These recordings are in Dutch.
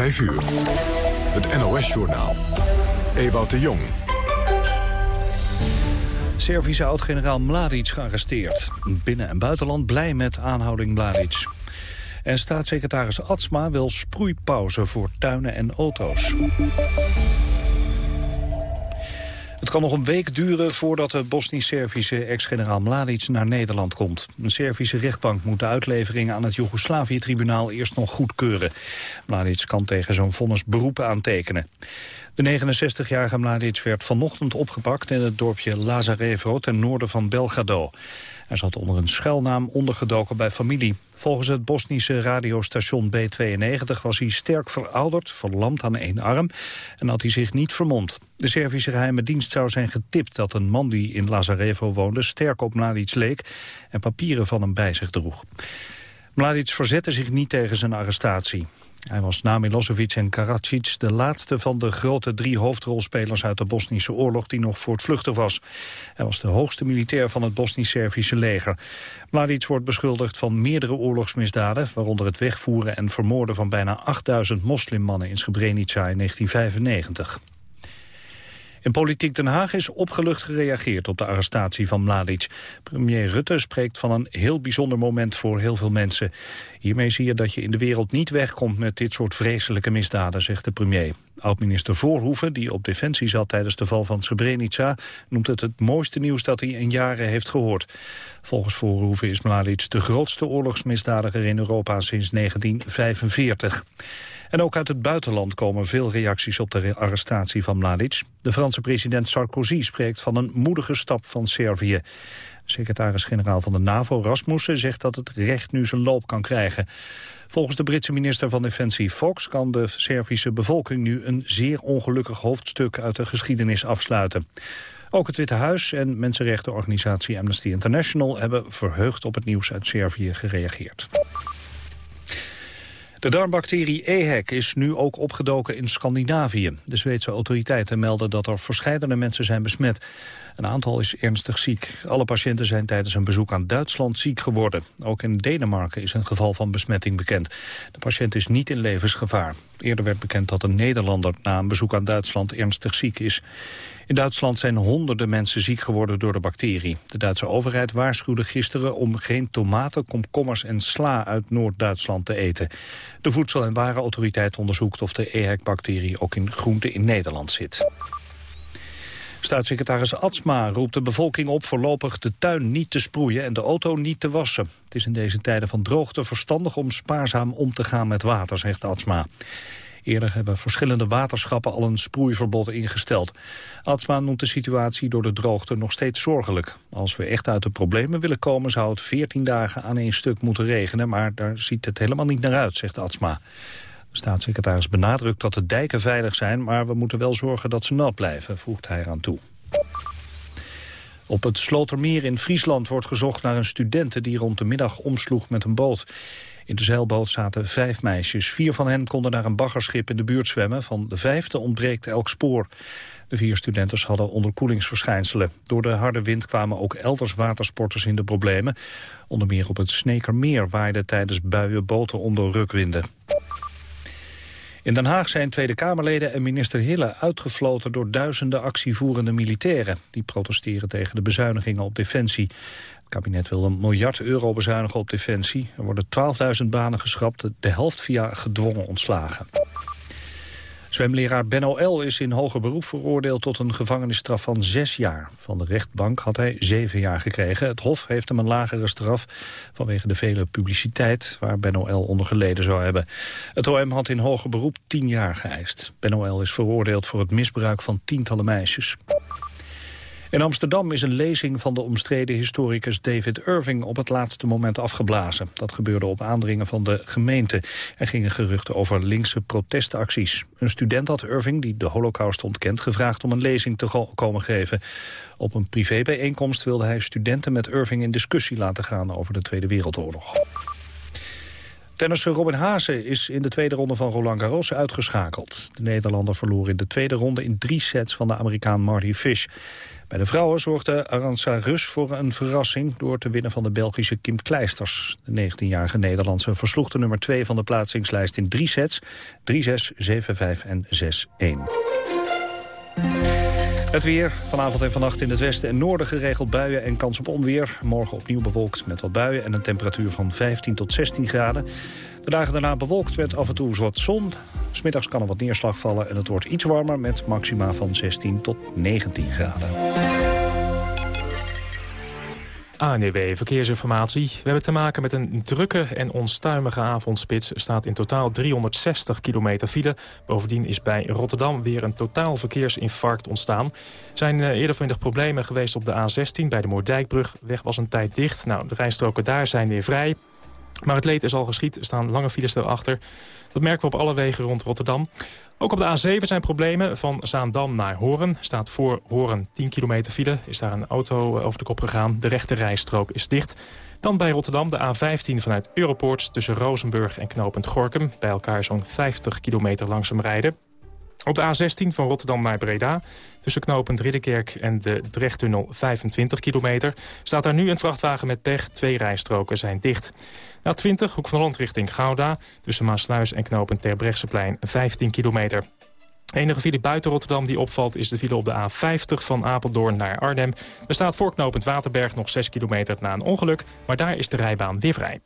5 uur. Het NOS-journaal. Ewout de Jong. Servische oud-generaal Mladic gearresteerd. Binnen- en buitenland blij met aanhouding Mladic. En staatssecretaris Atsma wil sproeipauze voor tuinen en auto's. Het kan nog een week duren voordat de Bosnisch-Servische ex-generaal Mladic naar Nederland komt. Een Servische rechtbank moet de uitlevering aan het Joegoslavië-tribunaal eerst nog goedkeuren. Mladic kan tegen zo'n vonnis beroep aantekenen. De 69-jarige Mladic werd vanochtend opgepakt in het dorpje Lazarevo ten noorden van Belgrado. Hij zat onder een schuilnaam ondergedoken bij familie. Volgens het Bosnische radiostation B92 was hij sterk verouderd, verlamd aan één arm en had hij zich niet vermomd. De Servische geheime dienst zou zijn getipt dat een man die in Lazarevo woonde sterk op Mladic leek en papieren van hem bij zich droeg. Mladic verzette zich niet tegen zijn arrestatie. Hij was na Milosevic en Karadzic de laatste van de grote drie hoofdrolspelers uit de Bosnische oorlog die nog voortvluchtig was. Hij was de hoogste militair van het Bosnisch-Servische leger. Mladic wordt beschuldigd van meerdere oorlogsmisdaden, waaronder het wegvoeren en vermoorden van bijna 8000 moslimmannen in Srebrenica in 1995. In Politiek Den Haag is opgelucht gereageerd op de arrestatie van Mladic. Premier Rutte spreekt van een heel bijzonder moment voor heel veel mensen. Hiermee zie je dat je in de wereld niet wegkomt met dit soort vreselijke misdaden, zegt de premier. Oud-minister Voorhoeven, die op defensie zat tijdens de val van Srebrenica, noemt het het mooiste nieuws dat hij in jaren heeft gehoord. Volgens Voorhoeven is Mladic de grootste oorlogsmisdadiger in Europa sinds 1945. En ook uit het buitenland komen veel reacties op de arrestatie van Mladic. De Franse president Sarkozy spreekt van een moedige stap van Servië. Secretaris-generaal van de NAVO Rasmussen zegt dat het recht nu zijn loop kan krijgen. Volgens de Britse minister van Defensie Fox kan de Servische bevolking nu een zeer ongelukkig hoofdstuk uit de geschiedenis afsluiten. Ook het Witte Huis en mensenrechtenorganisatie Amnesty International hebben verheugd op het nieuws uit Servië gereageerd. De darmbacterie EHEC is nu ook opgedoken in Scandinavië. De Zweedse autoriteiten melden dat er verscheidene mensen zijn besmet. Een aantal is ernstig ziek. Alle patiënten zijn tijdens een bezoek aan Duitsland ziek geworden. Ook in Denemarken is een geval van besmetting bekend. De patiënt is niet in levensgevaar. Eerder werd bekend dat een Nederlander na een bezoek aan Duitsland ernstig ziek is. In Duitsland zijn honderden mensen ziek geworden door de bacterie. De Duitse overheid waarschuwde gisteren om geen tomaten, komkommers en sla uit Noord-Duitsland te eten. De Voedsel- en Warenautoriteit onderzoekt of de EHEC-bacterie ook in groenten in Nederland zit. Staatssecretaris Atsma roept de bevolking op voorlopig de tuin niet te sproeien en de auto niet te wassen. Het is in deze tijden van droogte verstandig om spaarzaam om te gaan met water, zegt Atsma. Eerder hebben verschillende waterschappen al een sproeiverbod ingesteld. Atsma noemt de situatie door de droogte nog steeds zorgelijk. Als we echt uit de problemen willen komen zou het 14 dagen aan één stuk moeten regenen, maar daar ziet het helemaal niet naar uit, zegt Atsma. De staatssecretaris benadrukt dat de dijken veilig zijn... maar we moeten wel zorgen dat ze nat blijven, voegt hij eraan toe. Op het Slotermeer in Friesland wordt gezocht naar een studente... die rond de middag omsloeg met een boot. In de zeilboot zaten vijf meisjes. Vier van hen konden naar een baggerschip in de buurt zwemmen. Van de vijfde ontbreekt elk spoor. De vier studenten hadden onderkoelingsverschijnselen. Door de harde wind kwamen ook elders watersporters in de problemen. Onder meer op het Snekermeer waaiden tijdens buien boten onder rukwinden. In Den Haag zijn Tweede Kamerleden en minister Hille uitgefloten door duizenden actievoerende militairen. Die protesteren tegen de bezuinigingen op defensie. Het kabinet wil een miljard euro bezuinigen op defensie. Er worden 12.000 banen geschrapt, de helft via gedwongen ontslagen. Zwemleraar Benno L. is in hoger beroep veroordeeld tot een gevangenisstraf van zes jaar. Van de rechtbank had hij zeven jaar gekregen. Het Hof heeft hem een lagere straf vanwege de vele publiciteit waar Benno L. onder geleden zou hebben. Het OM had in hoger beroep tien jaar geëist. Benno L. is veroordeeld voor het misbruik van tientallen meisjes. In Amsterdam is een lezing van de omstreden historicus David Irving op het laatste moment afgeblazen. Dat gebeurde op aandringen van de gemeente. Er gingen geruchten over linkse protestacties. Een student had Irving, die de holocaust ontkent, gevraagd om een lezing te komen geven. Op een privébijeenkomst wilde hij studenten met Irving in discussie laten gaan over de Tweede Wereldoorlog. Tennisser Robin Haase is in de tweede ronde van Roland Garros uitgeschakeld. De Nederlander verloor in de tweede ronde in drie sets van de Amerikaan Marty Fish. Bij de vrouwen zorgde Aranza Rus voor een verrassing... door te winnen van de Belgische Kim Kleisters. De 19-jarige Nederlandse versloeg de nummer 2 van de plaatsingslijst in drie sets. 3-6, 7-5 en 6-1. Het weer. Vanavond en vannacht in het westen en noorden geregeld buien en kans op onweer. Morgen opnieuw bewolkt met wat buien en een temperatuur van 15 tot 16 graden. De dagen daarna bewolkt met af en toe wat zon. Smiddags kan er wat neerslag vallen en het wordt iets warmer met maxima van 16 tot 19 graden. ANEW Verkeersinformatie. We hebben te maken met een drukke en onstuimige avondspits. Er staat in totaal 360 kilometer file. Bovendien is bij Rotterdam weer een totaal verkeersinfarct ontstaan. Er zijn eh, eerder vanmiddag problemen geweest op de A16 bij de Moerdijkbrug. Weg was een tijd dicht. Nou, de rijstroken daar zijn weer vrij. Maar het leed is al geschied. Er staan lange files erachter. Dat merken we op alle wegen rond Rotterdam. Ook op de A7 zijn problemen. Van Zaandam naar Horen staat voor Horen 10 kilometer file. Is daar een auto eh, over de kop gegaan. De rechte rijstrook is dicht. Dan bij Rotterdam de A15 vanuit Europoort tussen Rozenburg en knooppunt Gorkum. Bij elkaar zo'n 50 kilometer langzaam rijden. Op de A16 van Rotterdam naar Breda, tussen knooppunt Ridderkerk en de Drechttunnel 25 kilometer, staat daar nu een vrachtwagen met pech. Twee rijstroken zijn dicht. Na 20, hoek van Holland richting Gouda, tussen Maasluis en knooppunt Terbrechtseplein 15 kilometer. enige file buiten Rotterdam die opvalt is de file op de A50 van Apeldoorn naar Arnhem. Er staat voor knooppunt Waterberg nog 6 kilometer na een ongeluk, maar daar is de rijbaan weer vrij.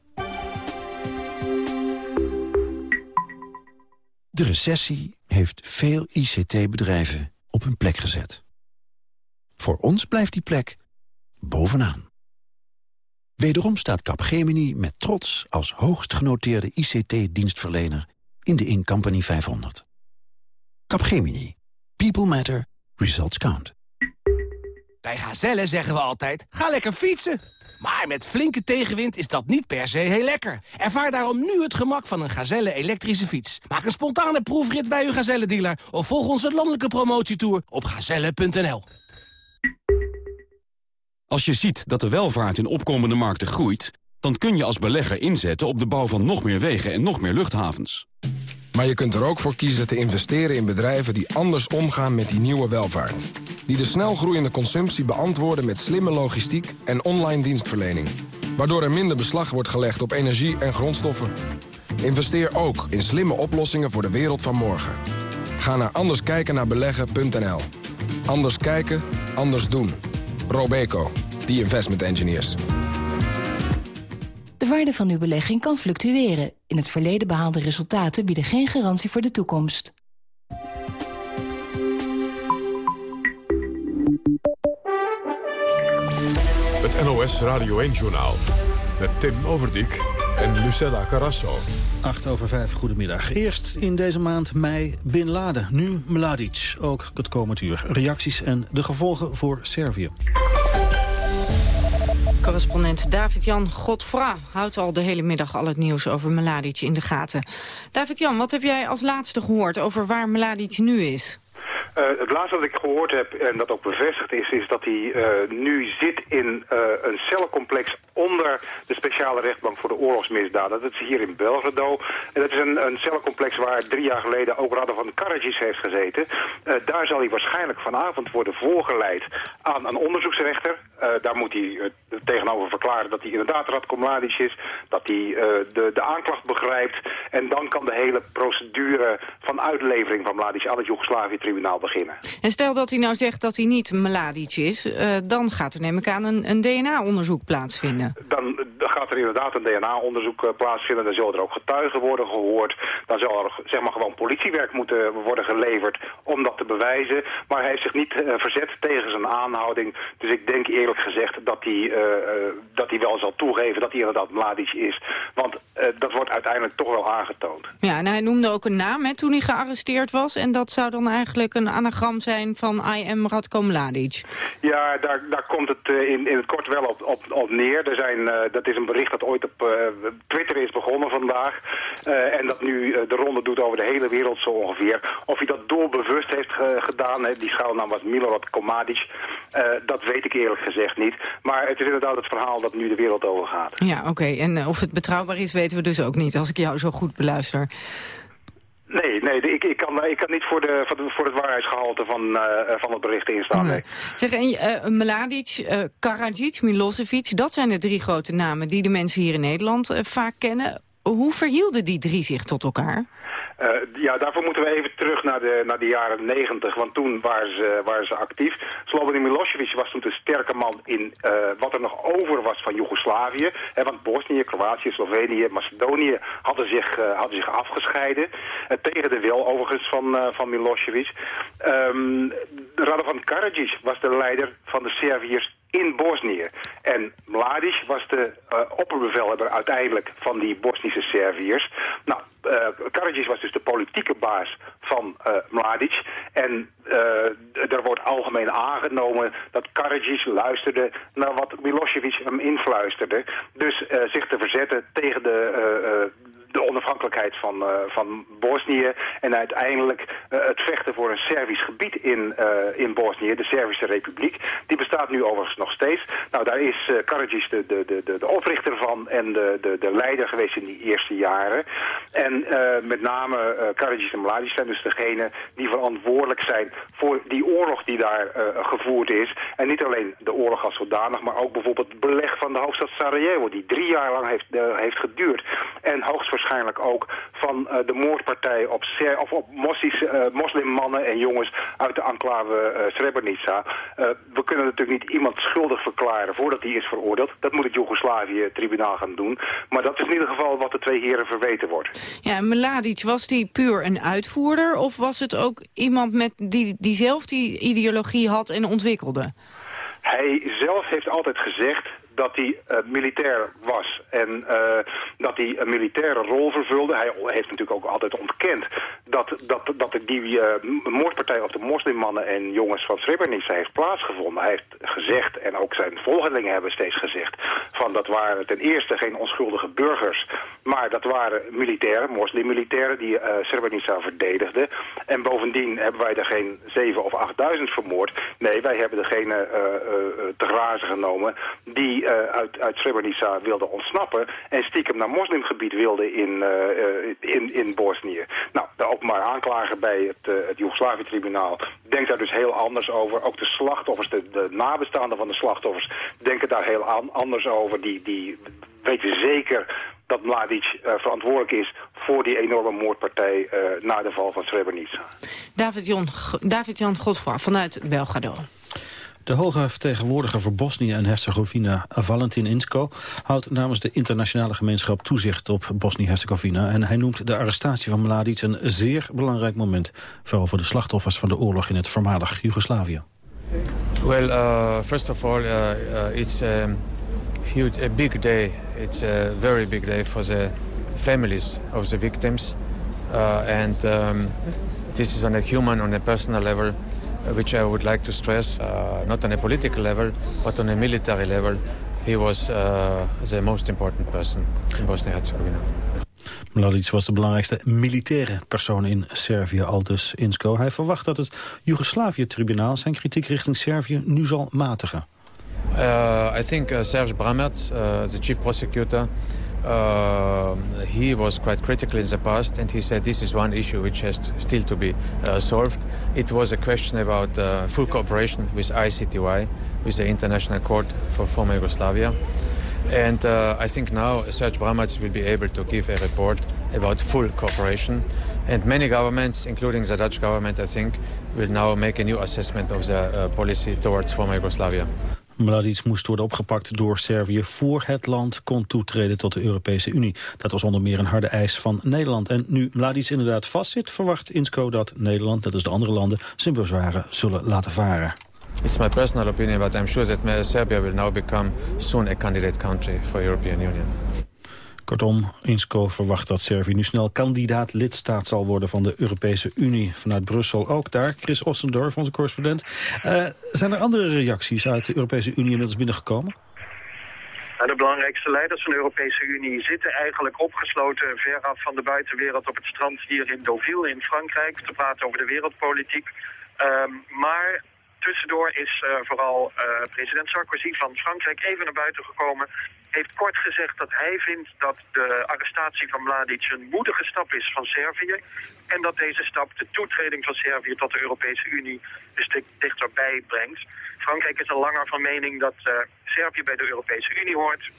De recessie heeft veel ICT-bedrijven op hun plek gezet. Voor ons blijft die plek bovenaan. Wederom staat Capgemini met trots als hoogst genoteerde ICT-dienstverlener in de Incompany 500. Capgemini. People matter. Results count. Bij Gazelle zeggen we altijd, ga lekker fietsen. Maar met flinke tegenwind is dat niet per se heel lekker. Ervaar daarom nu het gemak van een Gazelle elektrische fiets. Maak een spontane proefrit bij uw Gazelle-dealer... of volg onze landelijke promotietour op gazelle.nl. Als je ziet dat de welvaart in opkomende markten groeit... dan kun je als belegger inzetten op de bouw van nog meer wegen en nog meer luchthavens. Maar je kunt er ook voor kiezen te investeren in bedrijven die anders omgaan met die nieuwe welvaart. Die de snel groeiende consumptie beantwoorden met slimme logistiek en online dienstverlening. Waardoor er minder beslag wordt gelegd op energie en grondstoffen. Investeer ook in slimme oplossingen voor de wereld van morgen. Ga naar anderskijkennaarbeleggen.nl. Anders kijken, anders doen. Robeco, the investment engineers. De waarde van uw belegging kan fluctueren. In het verleden behaalde resultaten bieden geen garantie voor de toekomst. Het NOS Radio 1-journaal. Met Tim Overdijk en Lucella Carrasso. 8 over 5, goedemiddag. Eerst in deze maand mei Bin Laden, nu Mladic. Ook het komend uur. Reacties en de gevolgen voor Servië. Correspondent David-Jan Godfra houdt al de hele middag al het nieuws over Mladic in de gaten. David-Jan, wat heb jij als laatste gehoord over waar Mladic nu is? Uh, het laatste wat ik gehoord heb, en dat ook bevestigd is, is dat hij uh, nu zit in uh, een cellencomplex onder de speciale rechtbank voor de oorlogsmisdaden. Dat is hier in Belgrado. En dat is een, een cellencomplex waar drie jaar geleden ook Radovan Karadzic heeft gezeten. daar zal hij waarschijnlijk vanavond worden voorgeleid aan een onderzoeksrechter. Daar moet hij tegenover verklaren dat hij inderdaad Radko Mladic is, dat hij de, de aanklacht begrijpt. En dan kan de hele procedure van uitlevering van Mladic aan het Joegoslavië-tribunaal beginnen. En stel dat hij nou zegt dat hij niet Mladic is, dan gaat er neem ik aan een, een DNA-onderzoek plaatsvinden. Dan, dan, gaat er inderdaad een DNA-onderzoek plaatsvinden, dan zullen er ook getuigen worden gehoord. Dan zal er zeg maar gewoon politiewerk moeten worden geleverd om dat te bewijzen. Maar hij heeft zich niet verzet tegen zijn aanhouding. Dus ik denk eerlijk gezegd dat hij, dat hij wel zal toegeven dat hij inderdaad Mladic is. Want dat wordt uiteindelijk toch wel aangetoond. Ja, en hij noemde ook een naam hè, toen hij gearresteerd was. En dat zou dan eigenlijk een anagram zijn van I am Radko Mladic. Ja, daar, daar komt het in, in het kort wel op, op, op neer. Er zijn, uh, dat is een bericht dat ooit op Twitter is begonnen vandaag. en dat nu de ronde doet over de hele wereld zo ongeveer. Of hij dat doelbewust heeft gedaan, hè, die schuilnaam was Milorad Komadic. dat weet ik eerlijk gezegd gezegd niet. Maar het is inderdaad het verhaal dat nu de wereld over gaat. Ja, oké. En of het betrouwbaar is, weten we dus ook niet, als ik jou zo goed beluister. Nee, nee ik, ik, kan, ik kan niet voor, de, voor, de, voor het waarheidsgehalte van, uh, van het bericht instaan. Nee. Zeg, en, uh, Mladic, uh, Karadzic, Milosevic, dat zijn de drie grote namen die de mensen hier in Nederland vaak kennen. Hoe verhielden die drie zich tot elkaar? Uh, ja, daarvoor moeten we even terug naar de, naar de jaren negentig, want toen waren ze, waren ze actief. Slobodan Milosevic was toen de sterke man in uh, wat er nog over was van Joegoslavië. Hè, want Bosnië, Kroatië, Slovenië, Macedonië hadden zich, uh, hadden zich afgescheiden. tegen de wil overigens van, van Milosevic. Um, Radovan Karadzic was de leider van de Serviërs in Bosnië. En Mladic was de uh, opperbevelhebber uiteindelijk van die Bosnische Serviërs. Nou, uh, Karadzic was dus de politieke baas van uh, Mladic. En er wordt algemeen aangenomen dat Karadzic luisterde naar wat Milosevic hem influisterde. Dus zich te verzetten tegen de de onafhankelijkheid van, uh, van Bosnië en uiteindelijk uh, het vechten voor een Servisch gebied in, uh, in Bosnië, de Servische Republiek. Die bestaat nu overigens nog steeds. Nou, daar is Karadzic de, de, de, de oprichter van en de, de, de leider geweest in die eerste jaren. En met name Karadzic en Mladic zijn dus degene die verantwoordelijk zijn voor die oorlog die daar gevoerd is. En niet alleen de oorlog als zodanig, maar ook bijvoorbeeld het beleg van de hoofdstad Sarajevo, die drie jaar lang heeft, heeft geduurd. En hoogstwaarschijnlijk waarschijnlijk ook van uh, de moordpartij op, Ser of op Mossische, uh, moslimmannen en jongens uit de enclave uh, Srebrenica. we kunnen natuurlijk niet iemand schuldig verklaren voordat hij is veroordeeld. Dat moet het Joegoslavië-tribunaal gaan doen. Maar dat is in ieder geval wat de twee heren verweten wordt. Ja, Mladic, was die puur een uitvoerder of was het ook iemand met die, die zelf die ideologie had en ontwikkelde? Hij zelf heeft altijd gezegd dat hij uh, militair was en uh, dat hij een militaire rol vervulde. Hij heeft natuurlijk ook altijd ontkend dat, dat, dat die uh, moordpartij op de moslimmannen en jongens van Srebrenica heeft plaatsgevonden. Hij heeft gezegd, en ook zijn volgelingen hebben steeds gezegd, van dat waren ten eerste geen onschuldige burgers, maar dat waren militairen, moslimmilitairen die Srebrenica verdedigden. En bovendien hebben wij er geen zeven of achtduizend vermoord. Nee, wij hebben degene te grazen genomen die uh, uit, uit Srebrenica wilde ontsnappen... en stiekem naar moslimgebied wilde in, uh, in, in Bosnië. Nou, de openbaar aanklager bij het, het Joegoslavië-tribunaal denkt daar dus heel anders over. Ook de slachtoffers, de, de nabestaanden van de slachtoffers... denken daar heel an anders over. Die, die weten zeker dat Mladic verantwoordelijk is voor die enorme moordpartij na de val van Srebrenica. David-Jan David vanuit Belgrado. De hoge vertegenwoordiger voor Bosnië en Herzegovina, Valentin Insko, houdt namens de internationale gemeenschap toezicht op Bosnië-Herzegovina. En hij noemt de arrestatie van Mladic een zeer belangrijk moment, vooral voor de slachtoffers van de oorlog in het voormalig Joegoslavië. Well, uh, first of all, uh, it's a, huge, a big day. It's a very big day for the families of the victims. Uh, and um, this is on a human, on a personal level. Which I would like to stress, uh, not on a political level, but on a military level. He was uh, the most important person in Bosnia-Herzegovina. Mladic was de belangrijkste militaire persoon in Servië, aldus Insko. Hij verwacht dat het Joegoslavië-tribunaal zijn kritiek richting Servië nu zal matigen. Uh, I think uh, Serge Bramert, uh, the chief prosecutor, he was quite critical in the past and he said this is one issue which has still to be uh, solved. It was a question about uh, full cooperation with ICTY, with the International Court for Former Yugoslavia. And uh, I think now Serge Bramac will be able to give a report about full cooperation. And many governments, including the Dutch government, I think, will now make a new assessment of the uh, policy towards former Yugoslavia. Mladic moest worden opgepakt door Servië voor het land kon toetreden tot de Europese Unie. Dat was onder meer een harde eis van Nederland. En nu Mladic inderdaad vastzit, verwacht Insco dat Nederland, net als de andere landen, zijn bezwaren zullen laten varen. It's my personal opinion, but I'm sure that Serbia will now become soon a candidate country for European Union. Kortom, Insko verwacht dat Servië nu snel kandidaat lidstaat zal worden van de Europese Unie. Vanuit Brussel ook daar. Chris Ossendorf, onze correspondent. Uh, zijn er andere reacties uit de Europese Unie inmiddels binnengekomen? Nou, de belangrijkste leiders van de Europese Unie zitten eigenlijk opgesloten veraf van de buitenwereld op het strand hier in Deauville in Frankrijk te praten over de wereldpolitiek. Um, maar tussendoor is uh, vooral uh, president Sarkozy van Frankrijk even naar buiten gekomen. Heeft kort gezegd dat hij vindt dat de arrestatie van Mladic een moedige stap is van Servië. En dat deze stap de toetreding van Servië tot de Europese Unie een stuk dichterbij brengt. Frankrijk is al langer van mening dat uh, Servië bij de Europese Unie hoort.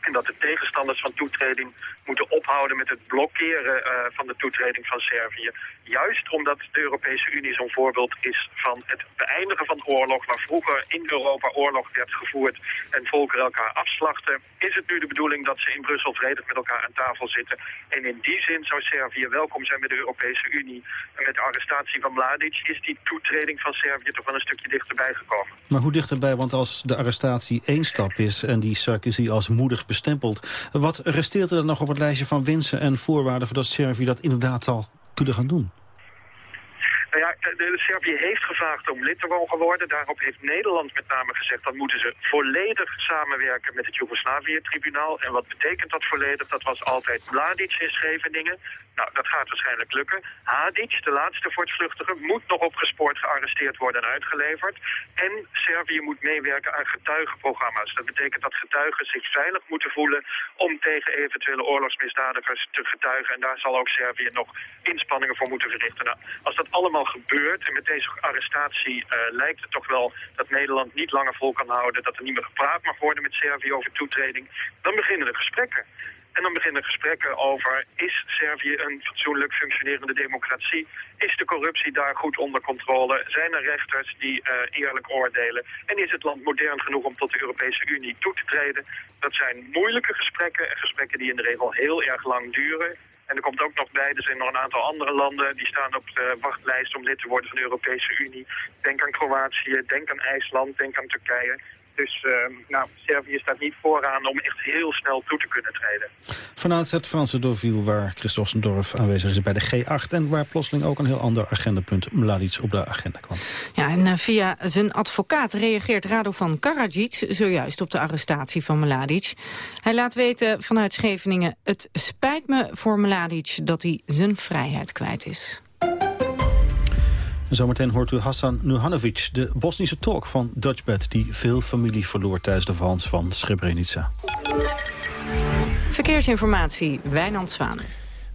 En dat de tegenstanders van toetreding moeten ophouden met het blokkeren uh, van de toetreding van Servië. Juist omdat de Europese Unie zo'n voorbeeld is van het beëindigen van oorlog... waar vroeger in Europa oorlog werd gevoerd en volkeren elkaar afslachten... is het nu de bedoeling dat ze in Brussel vredig met elkaar aan tafel zitten. En in die zin zou Servië welkom zijn bij de Europese Unie. En met de arrestatie van Mladic is die toetreding van Servië toch wel een stukje dichterbij gekomen. Maar hoe dichterbij? Want als de arrestatie één stap is en die Sarkozy als moedig bestempeld... wat resteert er dan nog op het lijstje van wensen en voorwaarden... voordat Servië dat inderdaad zal kunnen gaan doen? Nou ja, Servië heeft gevraagd om lid te mogen worden. Daarop heeft Nederland met name gezegd... dan moeten ze volledig samenwerken met het Joegoslavië-tribunaal. En wat betekent dat volledig? Dat was altijd Mladic in Scheveningen. Nou, dat gaat waarschijnlijk lukken. Hadic, de laatste voortvluchtige, moet nog opgespoord, gearresteerd worden en uitgeleverd. En Servië moet meewerken aan getuigenprogramma's. Dat betekent dat getuigen zich veilig moeten voelen om tegen eventuele oorlogsmisdadigers te getuigen. En daar zal ook Servië nog inspanningen voor moeten verrichten. Nou, als dat allemaal gebeurt, en met deze arrestatie uh, lijkt het toch wel dat Nederland niet langer vol kan houden, dat er niet meer gepraat mag worden met Servië over toetreding, dan beginnen de gesprekken. En dan beginnen gesprekken over, is Servië een fatsoenlijk functionerende democratie? Is de corruptie daar goed onder controle? Zijn er rechters die uh, eerlijk oordelen? En is het land modern genoeg om tot de Europese Unie toe te treden? Dat zijn moeilijke gesprekken en gesprekken die in de regel heel erg lang duren. En er komt ook nog bij, er zijn nog een aantal andere landen die staan op de wachtlijst om lid te worden van de Europese Unie. Denk aan Kroatië, denk aan IJsland, denk aan Turkije. Dus uh, nou, Servië staat niet vooraan om echt heel snel toe te kunnen treden. Vanuit het Franse Deauville, waar Christophe Dorf aanwezig is bij de G8... en waar plotseling ook een heel ander agendapunt Mladic op de agenda kwam. Ja, en uh, via zijn advocaat reageert Radovan Karadzic zojuist op de arrestatie van Mladic. Hij laat weten vanuit Scheveningen... het spijt me voor Mladic dat hij zijn vrijheid kwijt is. Zometeen hoort u Hassan Nuhanovic, de Bosnische tolk van Dutchbed... die veel familie verloor tijdens de verhans van Srebrenica. Verkeersinformatie, Wijnand Zwaan.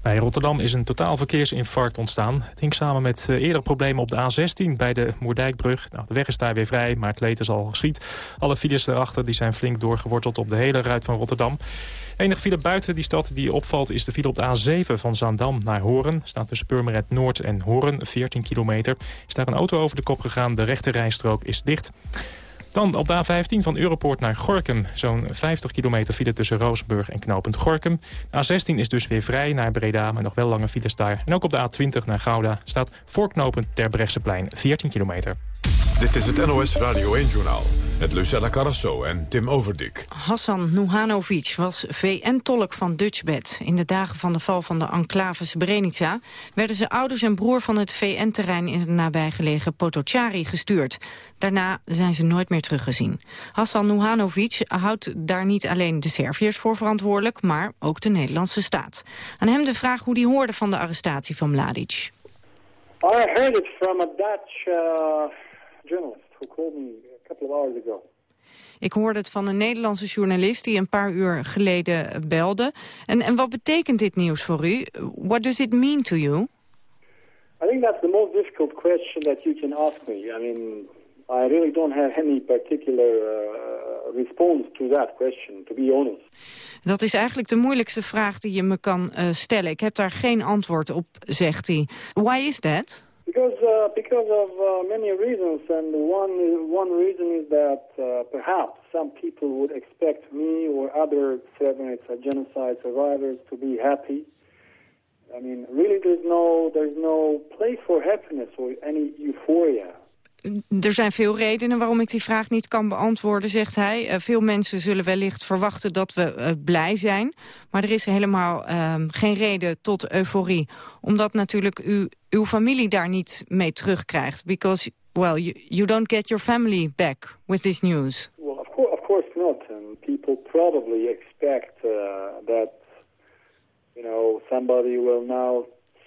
Bij Rotterdam is een totaal verkeersinfarct ontstaan. Het hing samen met uh, eerdere problemen op de A16 bij de Moerdijkbrug. Nou, de weg is daar weer vrij, maar het leed is al geschied. Alle files erachter die zijn flink doorgeworteld op de hele ruit van Rotterdam. Enige file buiten die stad die opvalt is de file op de A7 van Zaandam naar Horen. Staat tussen Purmerend Noord en Horen, 14 kilometer. Is daar een auto over de kop gegaan, de rechte rijstrook is dicht. Dan op de A15 van Europoort naar Gorkum. Zo'n 50 kilometer file tussen Rozenburg en knooppunt Gorkum. De A16 is dus weer vrij naar Breda, maar nog wel lange files daar. En ook op de A20 naar Gouda staat voorknopend Terbrechtseplein 14 kilometer. Dit is het NOS Radio 1-journaal met Lucella Carrasso en Tim Overdik. Hassan Nuhanovic was VN-tolk van Dutchbed. In de dagen van de val van de enclave Srebrenica... werden zijn ouders en broer van het VN-terrein... in het nabijgelegen Potocari gestuurd. Daarna zijn ze nooit meer teruggezien. Hassan Nuhanovic houdt daar niet alleen de Serviërs voor verantwoordelijk... maar ook de Nederlandse staat. Aan hem de vraag hoe hij hoorde van de arrestatie van Mladic. I heard it from a Dutch... Uh journalist who called me a couple of hours ago. Ik hoorde het van een Nederlandse journalist die een paar uur geleden belde. En, en wat betekent dit nieuws voor u? What does it mean to you? I think that's the most difficult question that you can ask me. I mean, I really don't have any particular uh, response to that question, to be honest. Dat is eigenlijk de moeilijkste vraag die je me kan uh, stellen. Ik heb daar geen antwoord op, zegt hij. Why is that? Because uh, because of uh, many reasons, and one one reason is that uh, perhaps some people would expect me or other Srebrenica genocide survivors to be happy. I mean, really, there's no there's no place for happiness or any euphoria. Er zijn veel redenen waarom ik die vraag niet kan beantwoorden, zegt hij. Uh, veel mensen zullen wellicht verwachten dat we uh, blij zijn. Maar er is helemaal uh, geen reden tot euforie. Omdat natuurlijk u uw familie daar niet mee terugkrijgt. Because, well, you, you don't get your family back with this news. Well, of course, of course not. And people probably expect uh, that, you know, somebody will now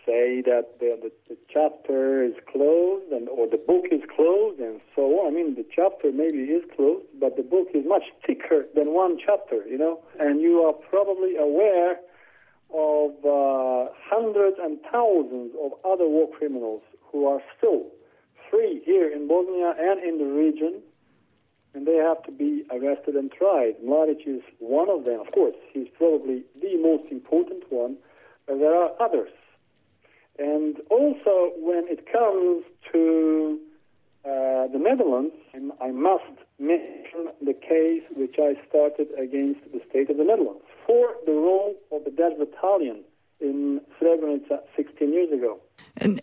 say that the, the, the, chapter is closed and or the book is closed and so on. I mean, the chapter maybe is closed, but the book is much thicker than one chapter, you know. And you are probably aware of uh, hundreds and thousands of other war criminals who are still free here in Bosnia and in the region, and they have to be arrested and tried. Mladic is one of them, of course. He's probably the most important one, but there are others. And also, when it comes to uh, the Netherlands, I must mention the case which I started against the state of the Netherlands for the role of the Dutch battalion in Srebrenica 16 years ago.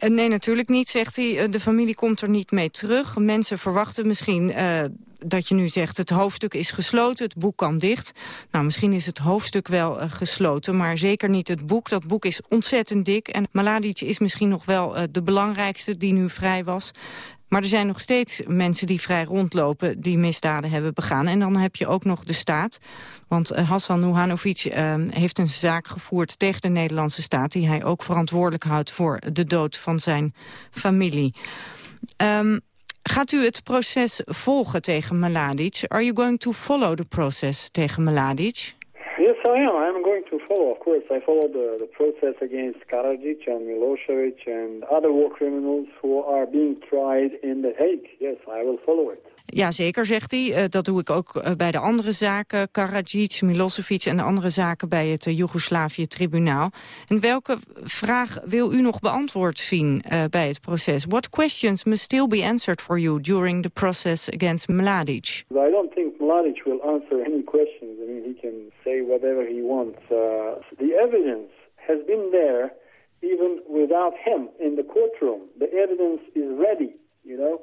Nee, natuurlijk niet, zegt hij. Eh, de familie komt er niet mee terug. Mensen verwachten misschien uh, dat je nu zegt... het hoofdstuk is gesloten, het boek kan dicht. Nou, misschien is het hoofdstuk wel uh, gesloten, maar zeker niet het boek. Dat boek is ontzettend dik en Maladic is misschien nog wel de belangrijkste die nu vrij was. Maar er zijn nog steeds mensen die vrij rondlopen... die misdaden hebben begaan. En dan heb je ook nog de staat. Want uh, Hassan Nuhanovic uh, heeft een zaak gevoerd tegen de Nederlandse staat... die hij ook verantwoordelijk houdt voor de dood van zijn familie. Um, gaat u het proces volgen tegen Mladic? Are you going to follow the process tegen Mladic? Yes, I am. I'm going to follow, of course. I follow the, the process against Karadzic and Milosevic and other war criminals who are being tried in The Hague. Yes, I will follow it. Ja, zeker, zegt hij. Uh, dat doe ik ook uh, bij de andere zaken. Karadzic, Milosevic en de andere zaken bij het uh, Joegoslavië-tribunaal. En welke vraag wil u nog beantwoord zien bij het proces? What questions must still be answered for you during the process against Mladic? I don't think Mladic will answer any. I mean, he can say whatever he wants. Uh, the evidence has been there even without him in the courtroom. The evidence is ready, you know.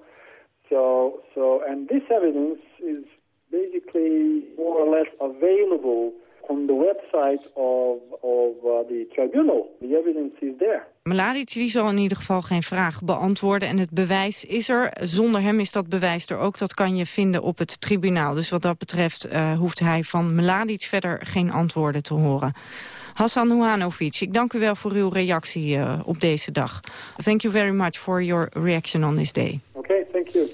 So, so, and this evidence is basically more or less available on the website of, of uh, the tribunal. The evidence is there. Mladic zal in ieder geval geen vraag beantwoorden en het bewijs is er. Zonder hem is dat bewijs er ook. Dat kan je vinden op het tribunaal. Dus wat dat betreft uh, hoeft hij van Mladic verder geen antwoorden te horen. Hassan Nuhanovic, ik dank u wel voor uw reactie uh, op deze dag. Thank you very much for your reaction on this day. Okay, thank you.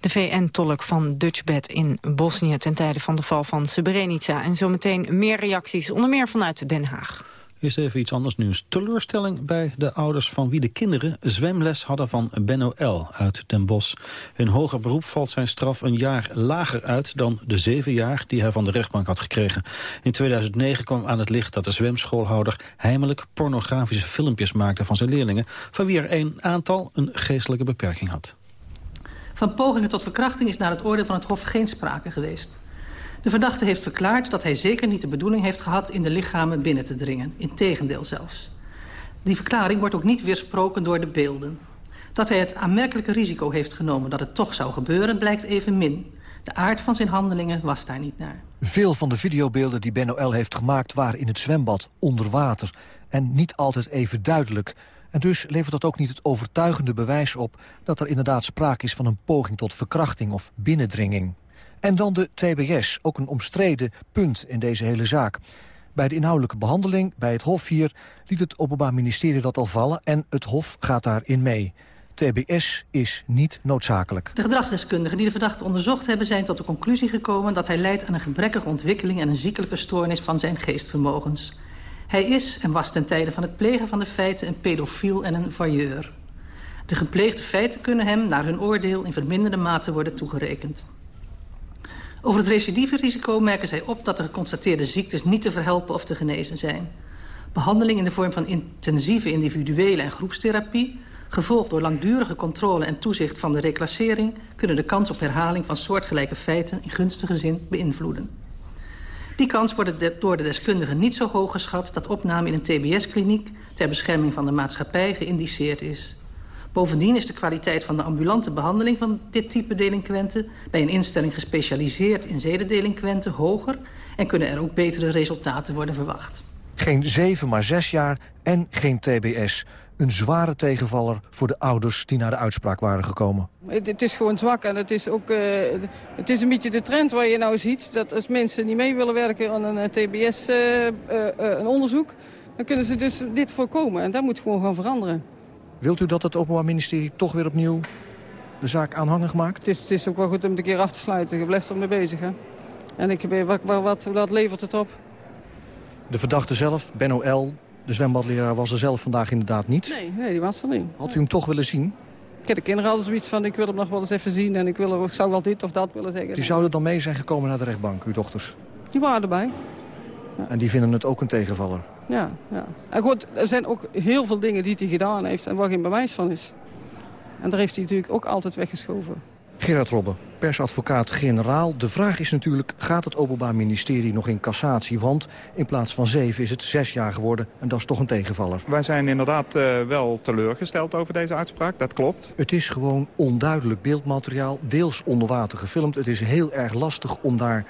De VN-tolk van Dutchbed in Bosnië ten tijde van de val van Srebrenica. En zometeen meer reacties, onder meer vanuit Den Haag. Eerst even iets anders nieuws. Teleurstelling bij de ouders van wie de kinderen zwemles hadden van Benno L. uit Den Bosch. In hoger beroep valt zijn straf een jaar lager uit dan de zeven jaar die hij van de rechtbank had gekregen. In 2009 kwam aan het licht dat de zwemschoolhouder heimelijk pornografische filmpjes maakte van zijn leerlingen, van wie er een aantal een geestelijke beperking had. Van pogingen tot verkrachting is naar het oordeel van het Hof geen sprake geweest. De verdachte heeft verklaard dat hij zeker niet de bedoeling heeft gehad... in de lichamen binnen te dringen. Integendeel zelfs. Die verklaring wordt ook niet weersproken door de beelden. Dat hij het aanmerkelijke risico heeft genomen dat het toch zou gebeuren... blijkt evenmin. De aard van zijn handelingen was daar niet naar. Veel van de videobeelden die Benno L. heeft gemaakt... waren in het zwembad, onder water. En niet altijd even duidelijk. En dus levert dat ook niet het overtuigende bewijs op... dat er inderdaad sprake is van een poging tot verkrachting of binnendringing. En dan de TBS, ook een omstreden punt in deze hele zaak. Bij de inhoudelijke behandeling, bij het Hof hier... liet het Openbaar Ministerie dat al vallen en het Hof gaat daarin mee. TBS is niet noodzakelijk. De gedragsdeskundigen die de verdachte onderzocht hebben... zijn tot de conclusie gekomen dat hij leidt aan een gebrekkige ontwikkeling... en een ziekelijke stoornis van zijn geestvermogens. Hij is en was ten tijde van het plegen van de feiten een pedofiel en een voyeur. De gepleegde feiten kunnen hem, naar hun oordeel... in verminderde mate worden toegerekend. Over het recidive-risico merken zij op dat de geconstateerde ziektes niet te verhelpen of te genezen zijn. Behandeling in de vorm van intensieve individuele en groepstherapie... gevolgd door langdurige controle en toezicht van de reclassering... kunnen de kans op herhaling van soortgelijke feiten in gunstige zin beïnvloeden. Die kans wordt door de deskundigen niet zo hoog geschat... dat opname in een tbs-kliniek ter bescherming van de maatschappij geïndiceerd is. Bovendien is de kwaliteit van de ambulante behandeling van dit type delinquenten... bij een instelling gespecialiseerd in zedendelinquenten hoger... en kunnen er ook betere resultaten worden verwacht. Geen zeven, maar zes jaar en geen TBS. Een zware tegenvaller voor de ouders die naar de uitspraak waren gekomen. Het, het is gewoon zwak en het is ook uh, het is een beetje de trend waar je nou ziet... dat als mensen niet mee willen werken aan een TBS-onderzoek... Uh, uh, Dan kunnen ze dus dit voorkomen. En dat moet gewoon gaan veranderen. Wilt u dat het Openbaar Ministerie toch weer opnieuw de zaak aanhangig maakt? Het is, het is ook wel goed om het een keer af te sluiten. Je blijft ermee bezig, hè. En ik, wat, wat, wat levert het op? De verdachte zelf, Benno L., de zwembadleraar, was er zelf vandaag inderdaad niet. Nee, nee die was er niet. Had u hem toch willen zien? Ik heb de kinderen altijd zoiets van, ik wil hem nog wel eens even zien... en ik, wil, ik zou wel dit of dat willen zeggen. Die zouden dan mee zijn gekomen naar de rechtbank, uw dochters? Die waren erbij. Ja. En die vinden het ook een tegenvaller? Ja, ja. En goed, er zijn ook heel veel dingen die hij gedaan heeft... en waar geen bewijs van is. En daar heeft hij natuurlijk ook altijd weggeschoven. Gerard Robbe, persadvocaat-generaal. De vraag is natuurlijk, gaat het Openbaar Ministerie nog in cassatie? Want in plaats van zeven is het zes jaar geworden en dat is toch een tegenvaller. Wij zijn inderdaad uh, wel teleurgesteld over deze uitspraak, dat klopt. Het is gewoon onduidelijk beeldmateriaal, deels onder water gefilmd. Het is heel erg lastig om daar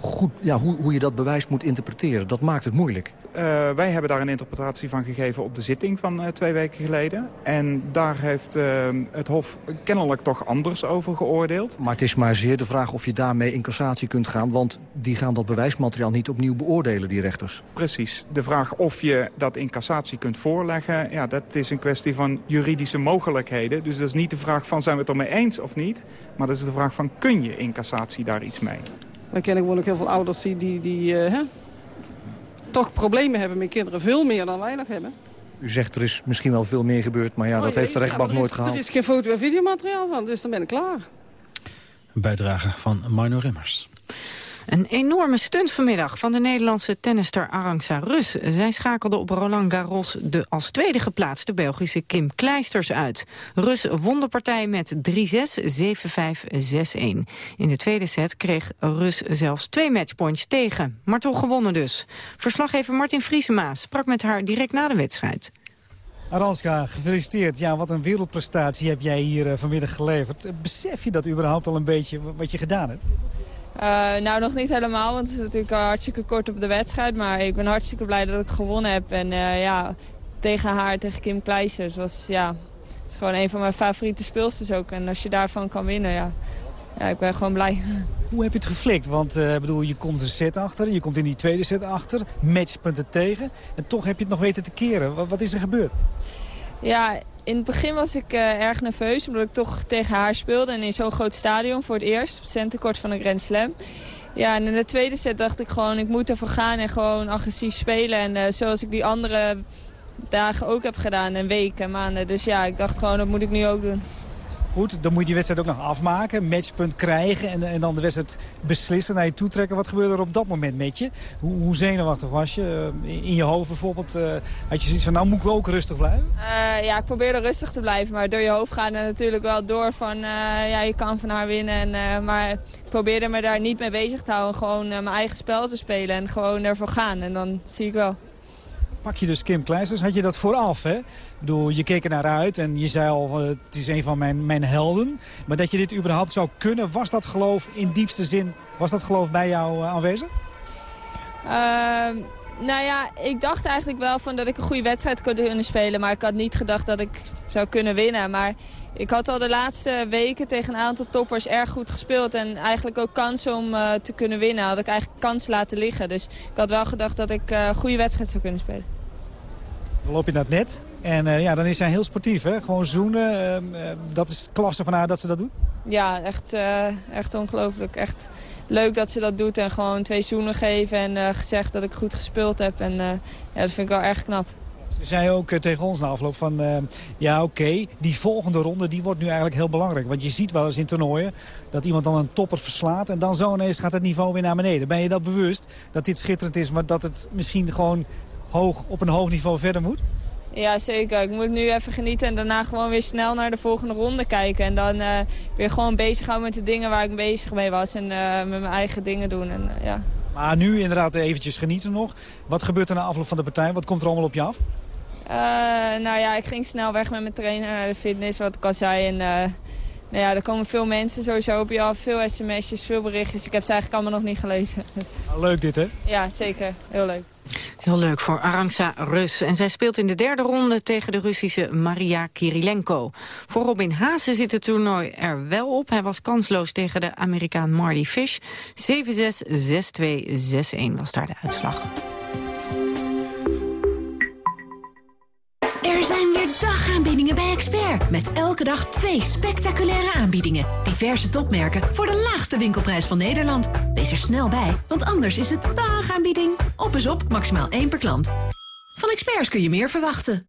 goed, ja, hoe, hoe je dat bewijs moet interpreteren. Dat maakt het moeilijk. Uh, wij hebben daar een interpretatie van gegeven op de zitting van uh, twee weken geleden. En daar heeft uh, het Hof kennelijk toch anders over geoordeeld. Maar het is maar zeer de vraag of je daarmee in cassatie kunt gaan... want die gaan dat bewijsmateriaal niet opnieuw beoordelen, die rechters. Precies. De vraag of je dat in cassatie kunt voorleggen... ja, dat is een kwestie van juridische mogelijkheden. Dus dat is niet de vraag van zijn we het ermee eens of niet... maar dat is de vraag van kun je in cassatie daar iets mee. We kennen gewoon ook heel veel ouders die, die, die uh, hè, toch problemen hebben met kinderen. Veel meer dan wij nog hebben. U zegt er is misschien wel veel meer gebeurd, maar ja, oh, dat heeft de rechtbank ja, nooit gehaald. Er is geen foto- en videomateriaal van, dus dan ben ik klaar. Een bijdrage van Marno Rimmers. Een enorme stunt vanmiddag van de Nederlandse tennister Arantxa Rus. Zij schakelde op Roland Garros de als tweede geplaatste Belgische Kim Kleisters uit. Rus won de partij met 3-6, 7-5, 6-1. In de tweede set kreeg Rus zelfs twee matchpoints tegen. Maar toch gewonnen dus. Verslaggever Martin Vriesema sprak met haar direct na de wedstrijd. Aranska, gefeliciteerd. Ja, wat een wereldprestatie heb jij hier vanmiddag geleverd. Besef je dat überhaupt al een beetje wat je gedaan hebt? Uh, nou, nog niet helemaal, want het is natuurlijk al hartstikke kort op de wedstrijd. Maar ik ben hartstikke blij dat ik gewonnen heb. En uh, ja, tegen haar, tegen Kim Kleijsers, was ja, is gewoon een van mijn favoriete speelsters ook. En als je daarvan kan winnen, ja, ja ik ben gewoon blij. Hoe heb je het geflikt? Want uh, bedoel, je komt een set achter, je komt in die tweede set achter, matchpunten tegen. En toch heb je het nog weten te keren. Wat, wat is er gebeurd? Ja, in het begin was ik uh, erg nerveus, omdat ik toch tegen haar speelde. En in zo'n groot stadion voor het eerst, op het centenkort van een Grand Slam. Ja, en in de tweede set dacht ik gewoon, ik moet ervoor gaan en gewoon agressief spelen. En uh, zoals ik die andere dagen ook heb gedaan, en weken en maanden. Dus ja, ik dacht gewoon, dat moet ik nu ook doen. Goed, dan moet je die wedstrijd ook nog afmaken, matchpunt krijgen en, en dan de wedstrijd beslissen, naar je toe trekken. Wat gebeurde er op dat moment met je? Hoe, zenuwachtig was je? In je hoofd bijvoorbeeld, uh, had je zoiets van, nou moet ik ook rustig blijven? Uh, ja, ik probeerde rustig te blijven, maar door je hoofd gaat er natuurlijk wel door van, ja, je kan van haar winnen. En, maar ik probeerde me daar niet mee bezig te houden, gewoon mijn eigen spel te spelen en gewoon ervoor gaan. En dan zie ik wel. Pak je dus Kim Kleisters, had je dat vooraf, hè? bedoel, je keek er naar uit en je zei al, het is een van mijn, mijn helden. Maar dat je dit überhaupt zou kunnen, was dat geloof in diepste zin, was dat geloof bij jou aanwezig? Uh, nou ja, ik dacht eigenlijk wel van dat ik een goede wedstrijd kon kunnen spelen. Maar ik had niet gedacht dat ik zou kunnen winnen. Maar ik had al de laatste weken tegen een aantal toppers erg goed gespeeld. En eigenlijk ook kansen om uh, te kunnen winnen. Had ik eigenlijk kans laten liggen. Dus ik had wel gedacht dat ik uh, een goede wedstrijd zou kunnen spelen. Dan loop je naar het net. En uh, ja, dan is zij heel sportief, hè? Gewoon zoenen. Uh, dat is klasse van haar dat ze dat doet? Ja, echt, echt ongelooflijk. Echt leuk dat ze dat doet. En gewoon twee zoenen geven en gezegd dat ik goed gespeeld heb. En ja, dat vind ik wel erg knap. Ze zei ook tegen ons na afloop van... ja, oké, die volgende ronde die wordt nu eigenlijk heel belangrijk. Want je ziet wel eens in toernooien dat iemand dan een topper verslaat... en dan zo ineens gaat het niveau weer naar beneden. Ben je dat bewust dat dit schitterend is... maar dat het misschien gewoon hoog, op een hoog niveau verder moet? Ja, zeker. Ik moet nu even genieten en daarna gewoon weer snel naar de volgende ronde kijken. En dan uh, weer gewoon bezighouden met de dingen waar ik bezig mee was. En met mijn eigen dingen doen. En, ja. Maar nu inderdaad eventjes genieten nog. Wat gebeurt er na afloop van de partij? Wat komt er allemaal op je af? nou ja, ik ging snel weg met mijn trainer naar de fitness, wat ik al zei. En nou ja, er komen veel mensen sowieso op je af. Veel sms'jes, veel berichtjes. Ik heb ze eigenlijk allemaal nog niet gelezen. Leuk dit, hè? Ja, zeker. Heel leuk. Heel leuk voor Arantxa Rus. En zij speelt in de derde ronde tegen de Russische Maria Kirilenko. Voor Robin Haase zit het toernooi er wel op. Hij was kansloos tegen de Amerikaan Marty Fish. 7-6, 6-2, 6-1 was daar de uitslag. Er zijn weer dagaanbiedingen bij Expert. Met elke dag twee spectaculaire aanbiedingen. Diverse topmerken voor de laagste winkelprijs van Nederland. Wees er snel bij, want anders is het dagaanbieding. Op is op, maximaal één per klant. Van Experts kun je meer verwachten.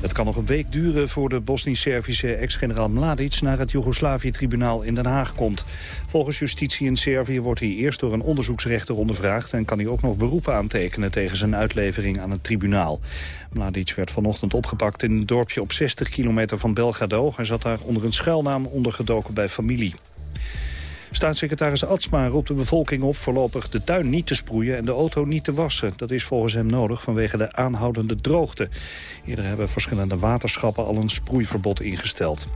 Het kan nog een week duren voor de Bosnisch-Servische ex-generaal Mladic naar het Joegoslavië-tribunaal in Den Haag komt. Volgens justitie in Servië wordt hij eerst door een onderzoeksrechter ondervraagd en kan hij ook nog beroepen aantekenen tegen zijn uitlevering aan het tribunaal. Mladic werd vanochtend opgepakt in een dorpje op 60 kilometer van Belgrado. Hij zat daar onder een schuilnaam ondergedoken bij familie. Staatssecretaris Atsma roept de bevolking op voorlopig de tuin niet te sproeien en de auto niet te wassen. Dat is volgens hem nodig vanwege de aanhoudende droogte. Eerder hebben verschillende waterschappen al een sproeiverbod ingesteld.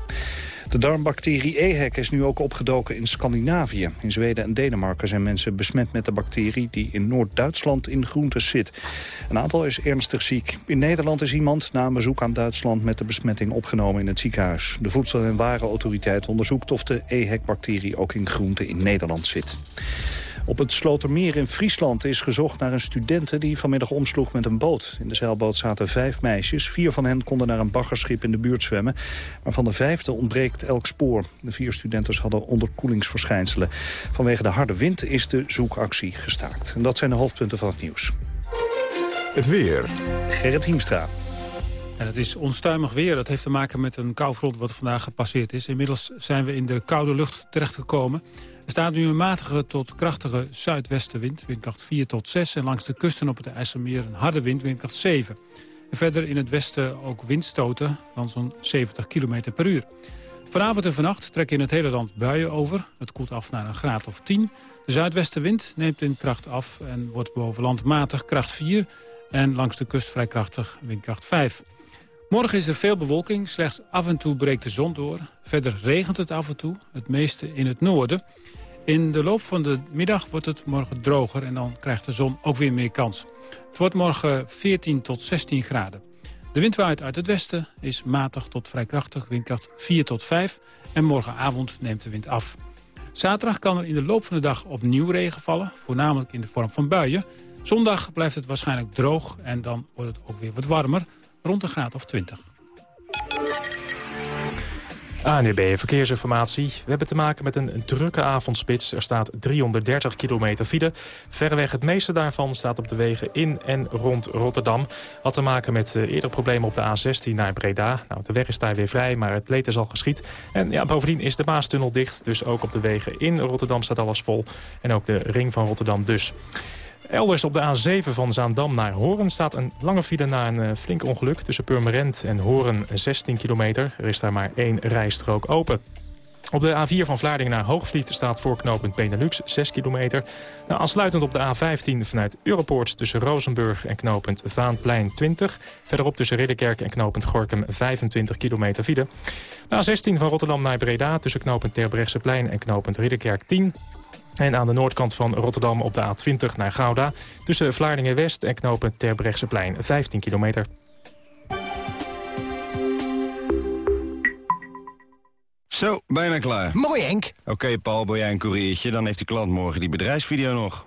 De darmbacterie EHEC is nu ook opgedoken in Scandinavië. In Zweden en Denemarken zijn mensen besmet met de bacterie... die in Noord-Duitsland in groentes zit. Een aantal is ernstig ziek. In Nederland is iemand na een bezoek aan Duitsland... met de besmetting opgenomen in het ziekenhuis. De Voedsel- en Warenautoriteit onderzoekt of de EHEC-bacterie... ook in groenten in Nederland zit. Op het Slotermeer in Friesland is gezocht naar een studente die vanmiddag omsloeg met een boot. In de zeilboot zaten vijf meisjes. Vier van hen konden naar een baggerschip in de buurt zwemmen. Maar van de vijfde ontbreekt elk spoor. De vier studenten hadden onderkoelingsverschijnselen. Vanwege de harde wind is de zoekactie gestaakt. En dat zijn de hoofdpunten van het nieuws. Het weer. Gerrit Hiemstra. En het is onstuimig weer. Dat heeft te maken met een koufront wat vandaag gepasseerd is. Inmiddels zijn we in de koude lucht terechtgekomen. Er staat nu een matige tot krachtige zuidwestenwind, windkracht 4 tot 6. En langs de kusten op het IJsselmeer een harde wind, windkracht 7. En verder in het westen ook windstoten van zo'n 70 km per uur. Vanavond en vannacht trekken in het hele land buien over. Het koelt af naar een graad of 10. De zuidwestenwind neemt in kracht af en wordt boven land matig kracht 4. En langs de kust vrij krachtig windkracht 5. Morgen is er veel bewolking, slechts af en toe breekt de zon door. Verder regent het af en toe, het meeste in het noorden. In de loop van de middag wordt het morgen droger en dan krijgt de zon ook weer meer kans. Het wordt morgen 14 tot 16 graden. De wind waait uit het westen, is matig tot vrij krachtig, windkracht 4 tot 5. En morgenavond neemt de wind af. Zaterdag kan er in de loop van de dag opnieuw regen vallen, voornamelijk in de vorm van buien. Zondag blijft het waarschijnlijk droog en dan wordt het ook weer wat warmer, rond een graad of 20. ANUB Verkeersinformatie. We hebben te maken met een drukke avondspits. Er staat 330 kilometer file. Verreweg het meeste daarvan staat op de wegen in en rond Rotterdam. Had te maken met uh, eerder problemen op de A16 naar Breda. Nou, de weg is daar weer vrij, maar het leed is al geschied. En ja, bovendien is de Maastunnel dicht. Dus ook op de wegen in Rotterdam staat alles vol. En ook de ring van Rotterdam dus. Elders op de A7 van Zaandam naar Horen staat een lange file na een uh, flink ongeluk. Tussen Purmerend en Horen 16 kilometer. Er is daar maar één rijstrook open. Op de A4 van Vlaardingen naar Hoogvliet staat voor knooppunt Benelux 6 kilometer. Nou, aansluitend op de A15 vanuit Europoort tussen Rozenburg en knooppunt Vaanplein 20. Verderop tussen Ridderkerk en knooppunt Gorkum 25 kilometer file. De A16 van Rotterdam naar Breda tussen knooppunt Terbrechtseplein en knooppunt Ridderkerk 10. En aan de noordkant van Rotterdam op de A20 naar Gouda... tussen Vlaardingen-West en knopen Terbrechtseplein 15 kilometer. Zo, bijna klaar. Mooi, Henk. Oké, Paul, ben jij een koeriertje? Dan heeft de klant morgen die bedrijfsvideo nog.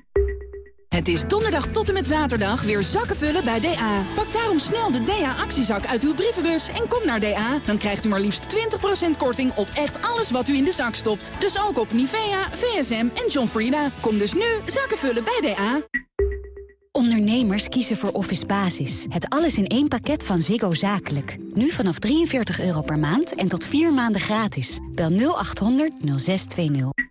Het is donderdag tot en met zaterdag weer zakken vullen bij DA. Pak daarom snel de DA-actiezak uit uw brievenbus en kom naar DA. Dan krijgt u maar liefst 20% korting op echt alles wat u in de zak stopt. Dus ook op Nivea, VSM en John Frieda. Kom dus nu zakken vullen bij DA. Ondernemers kiezen voor Office Basis. Het alles in één pakket van Ziggo Zakelijk. Nu vanaf 43 euro per maand en tot 4 maanden gratis. Bel 0800 0620.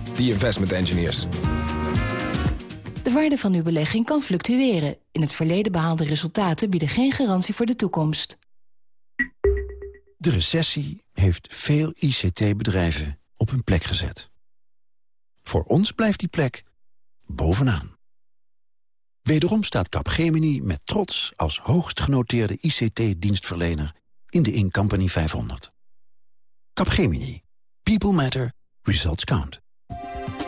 the investment engineers. De waarde van uw belegging kan fluctueren. In het verleden behaalde resultaten bieden geen garantie voor de toekomst. De recessie heeft veel ICT-bedrijven op hun plek gezet. Voor ons blijft die plek bovenaan. Wederom staat Capgemini met trots als hoogst genoteerde ICT-dienstverlener in de Incompany 500. Capgemini. People matter. Results count. Thank.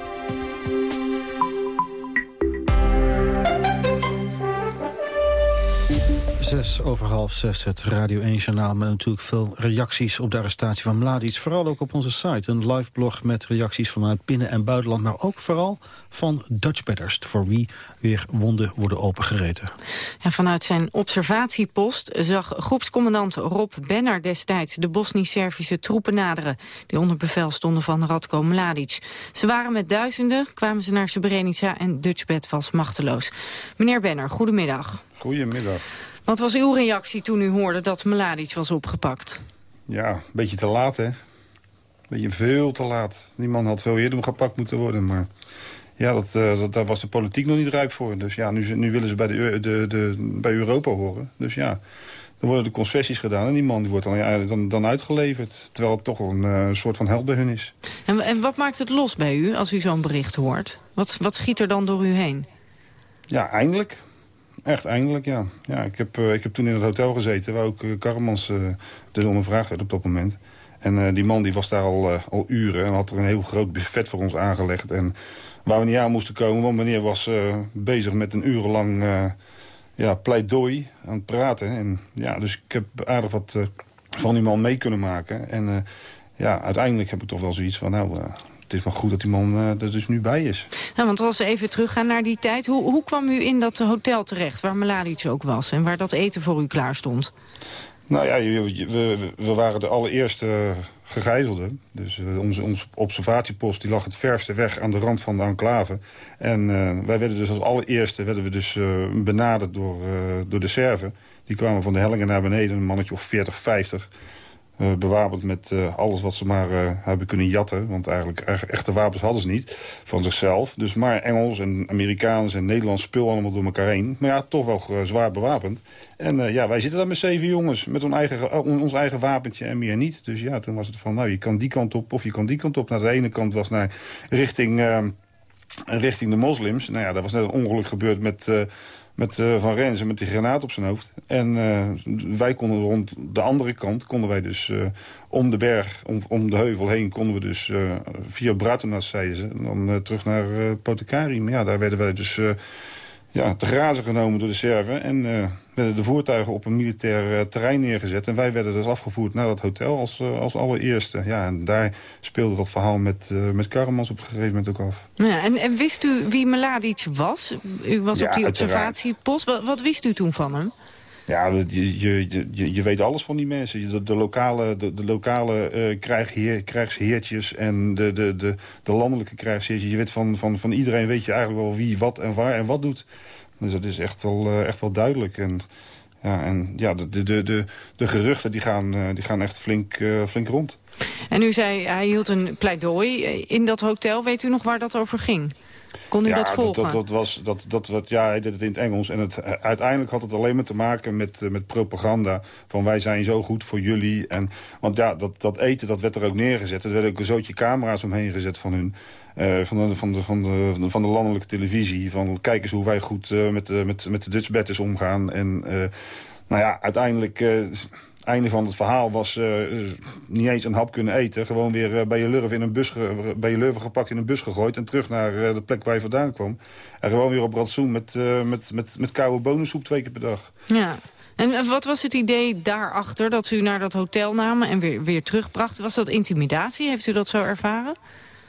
Zes over half zes, het Radio 1-journaal... met natuurlijk veel reacties op de arrestatie van Mladic. Vooral ook op onze site, een live blog met reacties vanuit binnen- en buitenland... maar ook vooral van Dutchbatters, voor wie weer wonden worden opengereten. Ja, vanuit zijn observatiepost zag groepscommandant Rob Benner destijds... de Bosnisch-Servische troepen naderen, die onder bevel stonden van Radko Mladic. Ze waren met duizenden, kwamen ze naar Srebrenica en Dutchbed was machteloos. Meneer Benner, goedemiddag. Goedemiddag. Wat was uw reactie toen u hoorde dat Mladic was opgepakt? Ja, een beetje te laat, hè. Een beetje veel te laat. Die man had veel eerder gepakt moeten worden, maar... Ja, dat, uh, dat, daar was de politiek nog niet rijp voor. Dus ja, nu, nu willen ze bij, de, de, de, bij Europa horen. Dus ja, dan worden de concessies gedaan. En die man die wordt dan, dan, dan uitgeleverd. Terwijl het toch een uh, soort van held bij hun is. En, en wat maakt het los bij u als u zo'n bericht hoort? Wat, wat schiet er dan door u heen? Ja, eindelijk. Echt, eindelijk, ja. ja ik, heb, uh, ik heb toen in het hotel gezeten... waar ook uh, Karremans uh, dus ondervraagd werd op dat moment. En die man die was daar al, al uren... en had er een heel groot buffet voor ons aangelegd. En waar we niet aan moesten komen... want meneer was bezig met een urenlang ja, pleidooi aan het praten. En, ja, dus ik heb aardig wat van die man mee kunnen maken. En ja, uiteindelijk heb ik toch wel zoiets van... nou, het is maar goed dat die man uh, er dus nu bij is. Ja, want als we even teruggaan naar die tijd... Hoe, hoe kwam u in dat hotel terecht waar Mladic ook was... en waar dat eten voor u klaar stond? Nou ja, we, we waren de allereerste gegijzelden. Dus uh, onze, onze observatiepost die lag het verste weg aan de rand van de enclave. En uh, wij werden dus als allereerste werden we dus, benaderd door, door de Serven. Die kwamen van de hellingen naar beneden, een mannetje of 40, 50... Uh, bewapend met uh, alles wat ze maar uh, hebben kunnen jatten. Want eigenlijk echte wapens hadden ze niet van zichzelf. Dus maar Engels en Amerikaans en Nederlands spul allemaal door elkaar heen. Maar ja, toch wel zwaar bewapend. En ja, wij zitten daar met zeven jongens met ons eigen, ons eigen wapentje en meer niet. Dus ja, toen was het van, nou, je kan die kant op of je kan die kant op. Naar de ene kant was naar richting, richting de moslims. Nou ja, daar was net een ongeluk gebeurd met met uh, Van Renzen met die granaat op zijn hoofd. En uh, wij konden rond de andere kant, konden wij dus uh, om de berg, om, om de heuvel heen... konden we dus via Bratunas, zeiden ze, dan terug naar Potekari. Maar ja, daar werden wij dus ja, te grazen genomen door de Serven. En uh, werden de voertuigen op een militair uh, terrein neergezet. En wij werden dus afgevoerd naar dat hotel als, uh, als allereerste. Ja, en daar speelde dat verhaal met, met Karremans op een gegeven moment ook af. Ja, en, en wist u wie Mladic was? U was ja, op die observatiepost. Wat, wat wist u toen van hem? Ja, je, je, je, weet alles van die mensen. De, de lokale, de, de lokale krijgheer, krijgsheertjes en de, de, de, de landelijke krijgsheertjes. Je weet van, van, van iedereen weet je eigenlijk wel wie, wat en waar en wat doet. Dus dat is echt wel, uh, echt wel duidelijk. En, ja, en ja, de, de, de, de geruchten die gaan, uh, die gaan echt flink, flink rond. En u zei, hij hield een pleidooi in dat hotel. Weet u nog waar dat over ging? Kon u ja, dat volgen? Dat, dat, was, dat, dat, wat, ja, hij deed het in het Engels. En het, uiteindelijk had het alleen maar te maken met, eh, met propaganda. Van wij zijn zo goed voor jullie. En, want ja, dat, dat eten dat werd er ook neergezet. Er werden ook een zootje camera's omheen gezet van hun. Uh, van, de, van, de, van, de, van de landelijke televisie. Van kijk eens hoe wij goed uh, met, uh, met, met de Dutch betters omgaan. En nou ja, uiteindelijk einde van het verhaal was uh, niet eens een hap kunnen eten. Gewoon weer uh, bij, je lurf in een bus bij je lurven gepakt in een bus gegooid... en terug naar uh, de plek waar je vandaan kwam. En gewoon weer op rantsoen met, met, met, met koude bonensoep twee keer per dag. Ja. En wat was het idee daarachter dat u naar dat hotel namen en weer, weer terugbracht? Was dat intimidatie? Heeft u dat zo ervaren?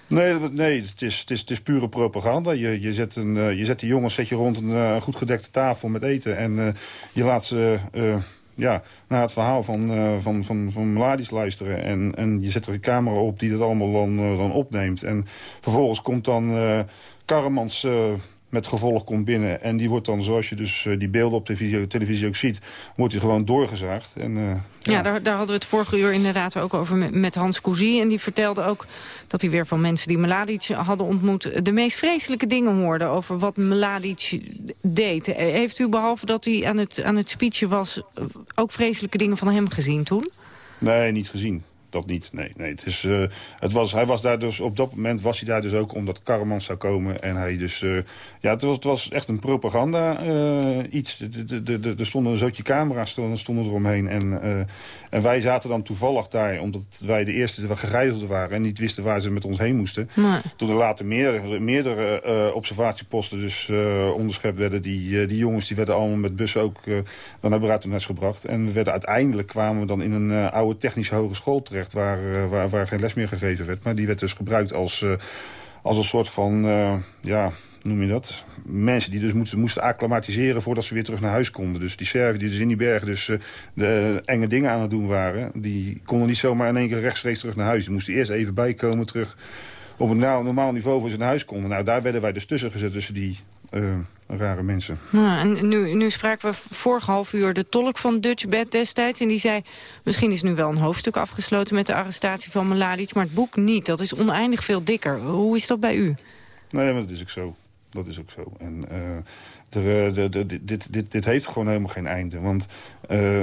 Nee, nee het, is, het, is, het is pure propaganda. Je, je, zet een, je zet die jongens zet je rond een goed gedekte tafel met eten... en je laat ze ja, naar het verhaal van, uh, van, van, van Mladic luisteren. En, en je zet er een camera op die dat allemaal dan, uh, dan opneemt. En vervolgens komt dan uh, Karremans met gevolg komt binnen. En die wordt dan, zoals je dus die beelden op televisie, televisie ook ziet... wordt hij gewoon doorgezaagd. En, ja, ja daar, daar, hadden we het vorige uur inderdaad ook over met, met Hans Cousy. En die vertelde ook dat hij weer van mensen die Mladic hadden ontmoet... de meest vreselijke dingen hoorde over wat Mladic deed. Heeft u behalve dat hij aan het, aan het speechen was... ook vreselijke dingen van hem gezien toen? Nee, niet gezien dat niet. Nee, nee. Het is, uh, het was, hij was daar dus, op dat moment was hij daar dus ook omdat Karreman zou komen. En hij dus, uh, ja, het was, het was echt een propaganda uh, iets. Er stonden een zootje camera's stonden, stonden eromheen. En, en wij zaten dan toevallig daar, omdat wij de eerste die gegijzelden waren... en niet wisten waar ze met ons heen moesten. Nee. Toen er later meer, meerdere observatieposten dus onderschept werden. Die, die jongens die werden allemaal met bussen ook dan naar Bruitenmes gebracht. En we werden uiteindelijk kwamen we dan in een oude technische hogeschool terecht waar, eh, waar, waar geen les meer gegeven werd. Maar die werd dus gebruikt als, als een soort van, ja, noem je dat? Mensen die dus moesten, moesten acclimatiseren voordat ze weer terug naar huis konden. Dus die Serven die dus in die bergen dus de enge dingen aan het doen waren... die konden niet zomaar in één keer rechtstreeks terug naar huis. Die moesten eerst even bijkomen terug op een normaal niveau voor ze naar huis konden. Nou, daar werden wij dus tussen gezet tussen die uh, rare mensen. Nou, en nu, nu spraken we vorige half uur de tolk van Dutch Bed destijds. En die zei, misschien is nu wel een hoofdstuk afgesloten met de arrestatie van Mladic. Maar het boek niet, dat is oneindig veel dikker. Hoe is dat bij u? Nee, maar dat is ook zo. Dat is ook zo. En uh, de, de, dit, dit, dit heeft gewoon helemaal geen einde. Want uh,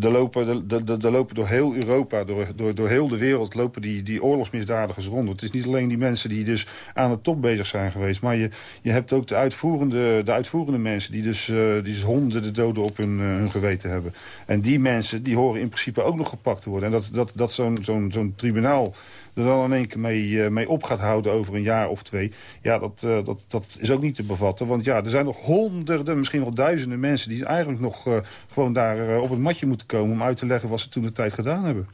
er, lopen, de, lopen door heel Europa, door, door, door heel de wereld... lopen die, die oorlogsmisdadigers rond. Het is niet alleen die mensen die dus aan de top bezig zijn geweest... maar je, je hebt ook de uitvoerende, de uitvoerende mensen... die dus, die dus honderden doden op hun, hun geweten hebben. En die mensen die horen in principe ook nog gepakt te worden. En dat, dat, dat zo'n zo'n zo'n tribunaal er dan in één keer mee, mee op gaat houden over een jaar of twee... ja, dat, dat, dat is ook niet te bevatten. Want ja, er zijn nog honderden, misschien wel duizenden mensen... die eigenlijk nog gewoon daar op het matje moeten komen... om uit te leggen wat ze toen de tijd gedaan hebben.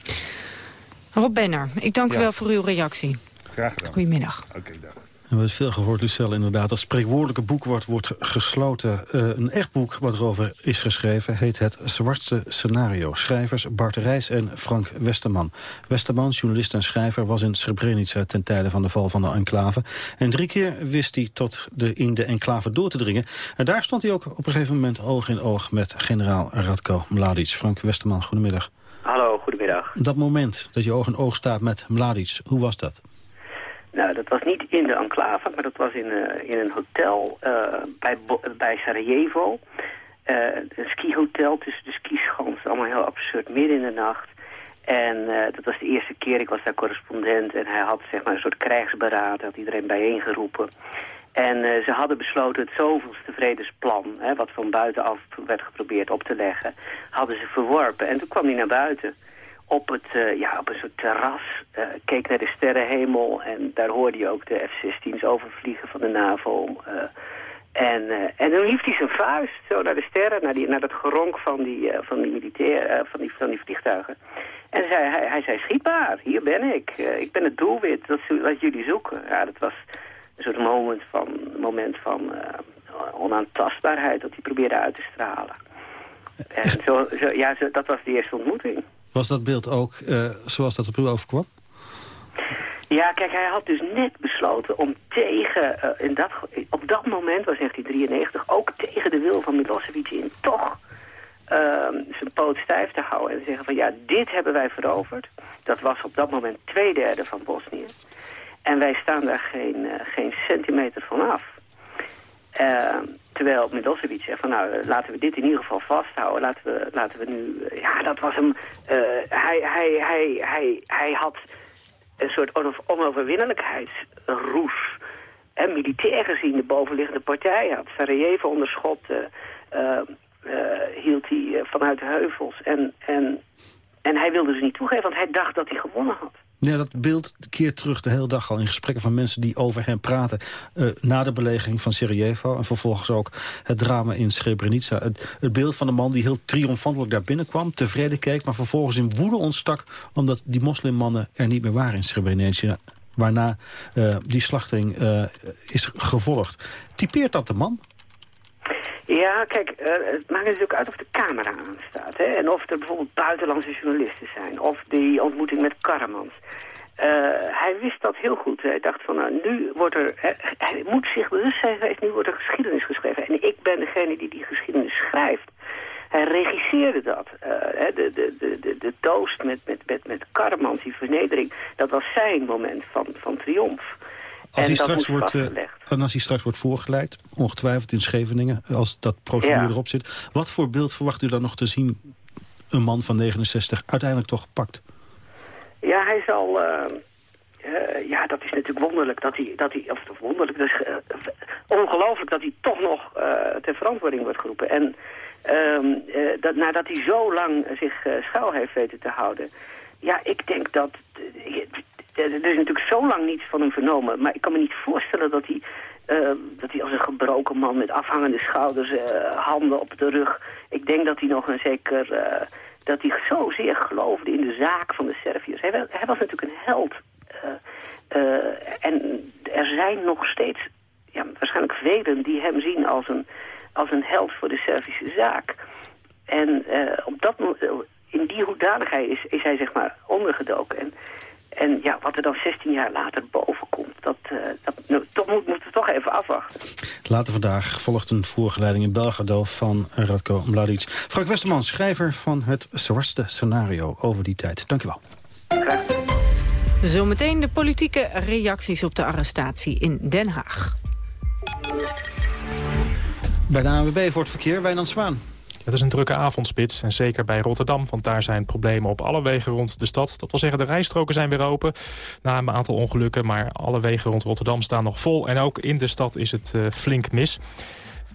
Rob Benner, ik dank ja. u wel voor uw reactie. Graag gedaan. Goedemiddag. Oké, okay, dag. We hebben veel gehoord, Lucelle, inderdaad. Dat spreekwoordelijke boek wordt, wordt gesloten. Uh, een echt boek wat erover is geschreven heet Het Zwartste Scenario. Schrijvers Bart Rijs en Frank Westerman. Westerman, journalist en schrijver, was in Srebrenica ten tijde van de val van de enclave. En drie keer wist hij tot de, in de enclave door te dringen. En daar stond hij ook op een gegeven moment oog in oog met generaal Radko Mladic. Frank Westerman, goedemiddag. Hallo, goedemiddag. Dat moment dat je oog in oog staat met Mladic, hoe was dat? Nou, dat was niet in de enclave, maar dat was in, uh, in een hotel uh, bij, bij Sarajevo. Uh, een skihotel tussen de skischans, allemaal heel absurd, midden in de nacht. En dat was de eerste keer, ik was daar correspondent en hij had zeg maar een soort krijgsberaad, had iedereen bijeengeroepen. En ze hadden besloten het zoveelste vredesplan, hè, wat van buitenaf werd geprobeerd op te leggen, hadden ze verworpen. En toen kwam hij naar buiten op, het, uh, ja, op een soort terras, uh, keek naar de sterrenhemel... en daar hoorde je ook de F-16's overvliegen van de NAVO. Uh, en, en toen hief hij zijn vuist zo naar de sterren, naar, die, naar dat geronk van die, van die, militair, van die, van die vliegtuigen. En zei, hij, hij zei, schiet maar, hier ben ik. ik ben het doelwit dat, dat jullie zoeken. Ja, dat was een soort moment van, moment van onaantastbaarheid dat hij probeerde uit te stralen. En zo, zo, ja, zo, dat was de eerste ontmoeting. Was dat beeld ook uh, zoals dat op u overkwam? Ja, kijk, hij had dus net besloten om tegen, uh, in dat, op dat moment, was 1993, ook tegen de wil van Milosevic in toch uh, zijn poot stijf te houden en te zeggen van ja, dit hebben wij veroverd. Dat was op dat moment twee derde van Bosnië. En wij staan daar geen, uh, geen centimeter van af. Uh, terwijl Milosevic zegt van nou, laten we dit in ieder geval vasthouden. Laten we, laten we nu... ja, dat was hem... hij, hij, hij, hij, hij had een soort onoverwinnelijkheidsroes. En militair gezien de bovenliggende partij had Sarajevo onder schot... hield hij vanuit de heuvels. En, en, en hij wilde ze niet toegeven, want hij dacht dat hij gewonnen had. Ja, dat beeld keert terug de hele dag al in gesprekken van mensen die over hem praten. Uh, na de belegering van Sarajevo en vervolgens ook het drama in Srebrenica. Het, het, beeld van een man die heel triomfantelijk daar binnenkwam, tevreden keek... maar vervolgens in woede ontstak omdat die moslimmannen er niet meer waren in Srebrenica. Waarna uh, die slachting uh, is gevolgd. Typeert dat de man? Ja, kijk, uh, het maakt natuurlijk uit of de camera aanstaat. Hè? En of er bijvoorbeeld buitenlandse journalisten zijn. Of die ontmoeting met Karremans. Uh, hij wist dat heel goed. Hij dacht van, nou, nu wordt er... Hij, moet zich bewust zijn geweest, nu wordt er geschiedenis geschreven. En ik ben degene die die geschiedenis schrijft. Hij regisseerde dat. Uh, de, de, de, de, toast met, met, met, met Karremans, die vernedering... dat was zijn moment van, van triomf. Als hij, straks wordt, uh, als hij straks wordt voorgeleid, ongetwijfeld in Scheveningen... als dat procedure ja. erop zit... wat voor beeld verwacht u dan nog te zien... een man van 69 uiteindelijk toch gepakt? Ja, hij zal... Uh, uh, ja, dat is natuurlijk wonderlijk dat hij... Dat hij of wonderlijk, dus, ongelooflijk dat hij toch nog ter verantwoording wordt geroepen. En ehm, dat, nadat hij zo lang zich schuil heeft weten te houden... Ja, ik denk dat er is natuurlijk zo lang niets van hem vernomen. Maar ik kan me niet voorstellen dat hij, uh, dat hij als een gebroken man met afhangende schouders, uh, handen op de rug... Ik denk dat hij nog een zeker... Uh, dat hij zozeer geloofde in de zaak van de Serviërs. Hij, hij, was natuurlijk een held. en er zijn nog steeds ja, waarschijnlijk velen die hem zien als een, als een held voor de Servische zaak. En op dat, in die hoedanigheid is, is hij zeg maar ondergedoken. En en ja, wat er dan 16 jaar later boven komt, dat, uh, dat nou, toch moet, moeten we toch even afwachten. Later vandaag volgt een voorgeleiding in Belgrado van Radko Mladic. Frank Westerman, schrijver van het zwartste scenario over die tijd. Dank u wel. Zometeen de politieke reacties op de arrestatie in Den Haag. Bij de ANWB voor het verkeer, Wijnand Zwaan. Het is een drukke avondspits en zeker bij Rotterdam... want daar zijn problemen op alle wegen rond de stad. Dat wil zeggen, de rijstroken zijn weer open na een aantal ongelukken... maar alle wegen rond Rotterdam staan nog vol. En ook in de stad is het uh, flink mis.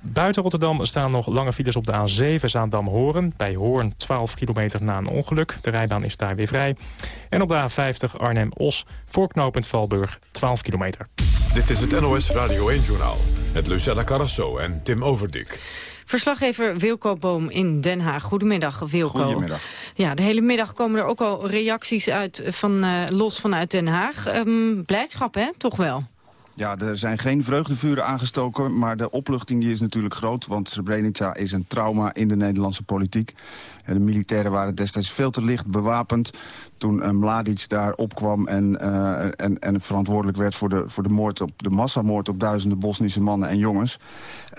Buiten Rotterdam staan nog lange files op de A7 Zaandam-Horen. Bij Hoorn 12 kilometer na een ongeluk. De rijbaan is daar weer vrij. En op de A50 Arnhem-Os voorknopend Valburg 12 kilometer. Dit is het NOS Radio 1-journaal. Met Lucella Carrasso en Tim Overdik. Verslaggever Wilco Boom in Den Haag. Goedemiddag, Wilco. Goedemiddag. Ja, de hele middag komen er ook al reacties uit van, uh, los vanuit Den Haag. Um, blijdschap, hè? Toch wel? Ja, er zijn geen vreugdevuren aangestoken, maar de opluchting die is natuurlijk groot. Want Srebrenica is een trauma in de Nederlandse politiek. De militairen waren destijds veel te licht bewapend toen uh, Mladic daar opkwam en, uh, en, en verantwoordelijk werd voor de, voor de, moord op, de massamoord op duizenden Bosnische mannen en jongens.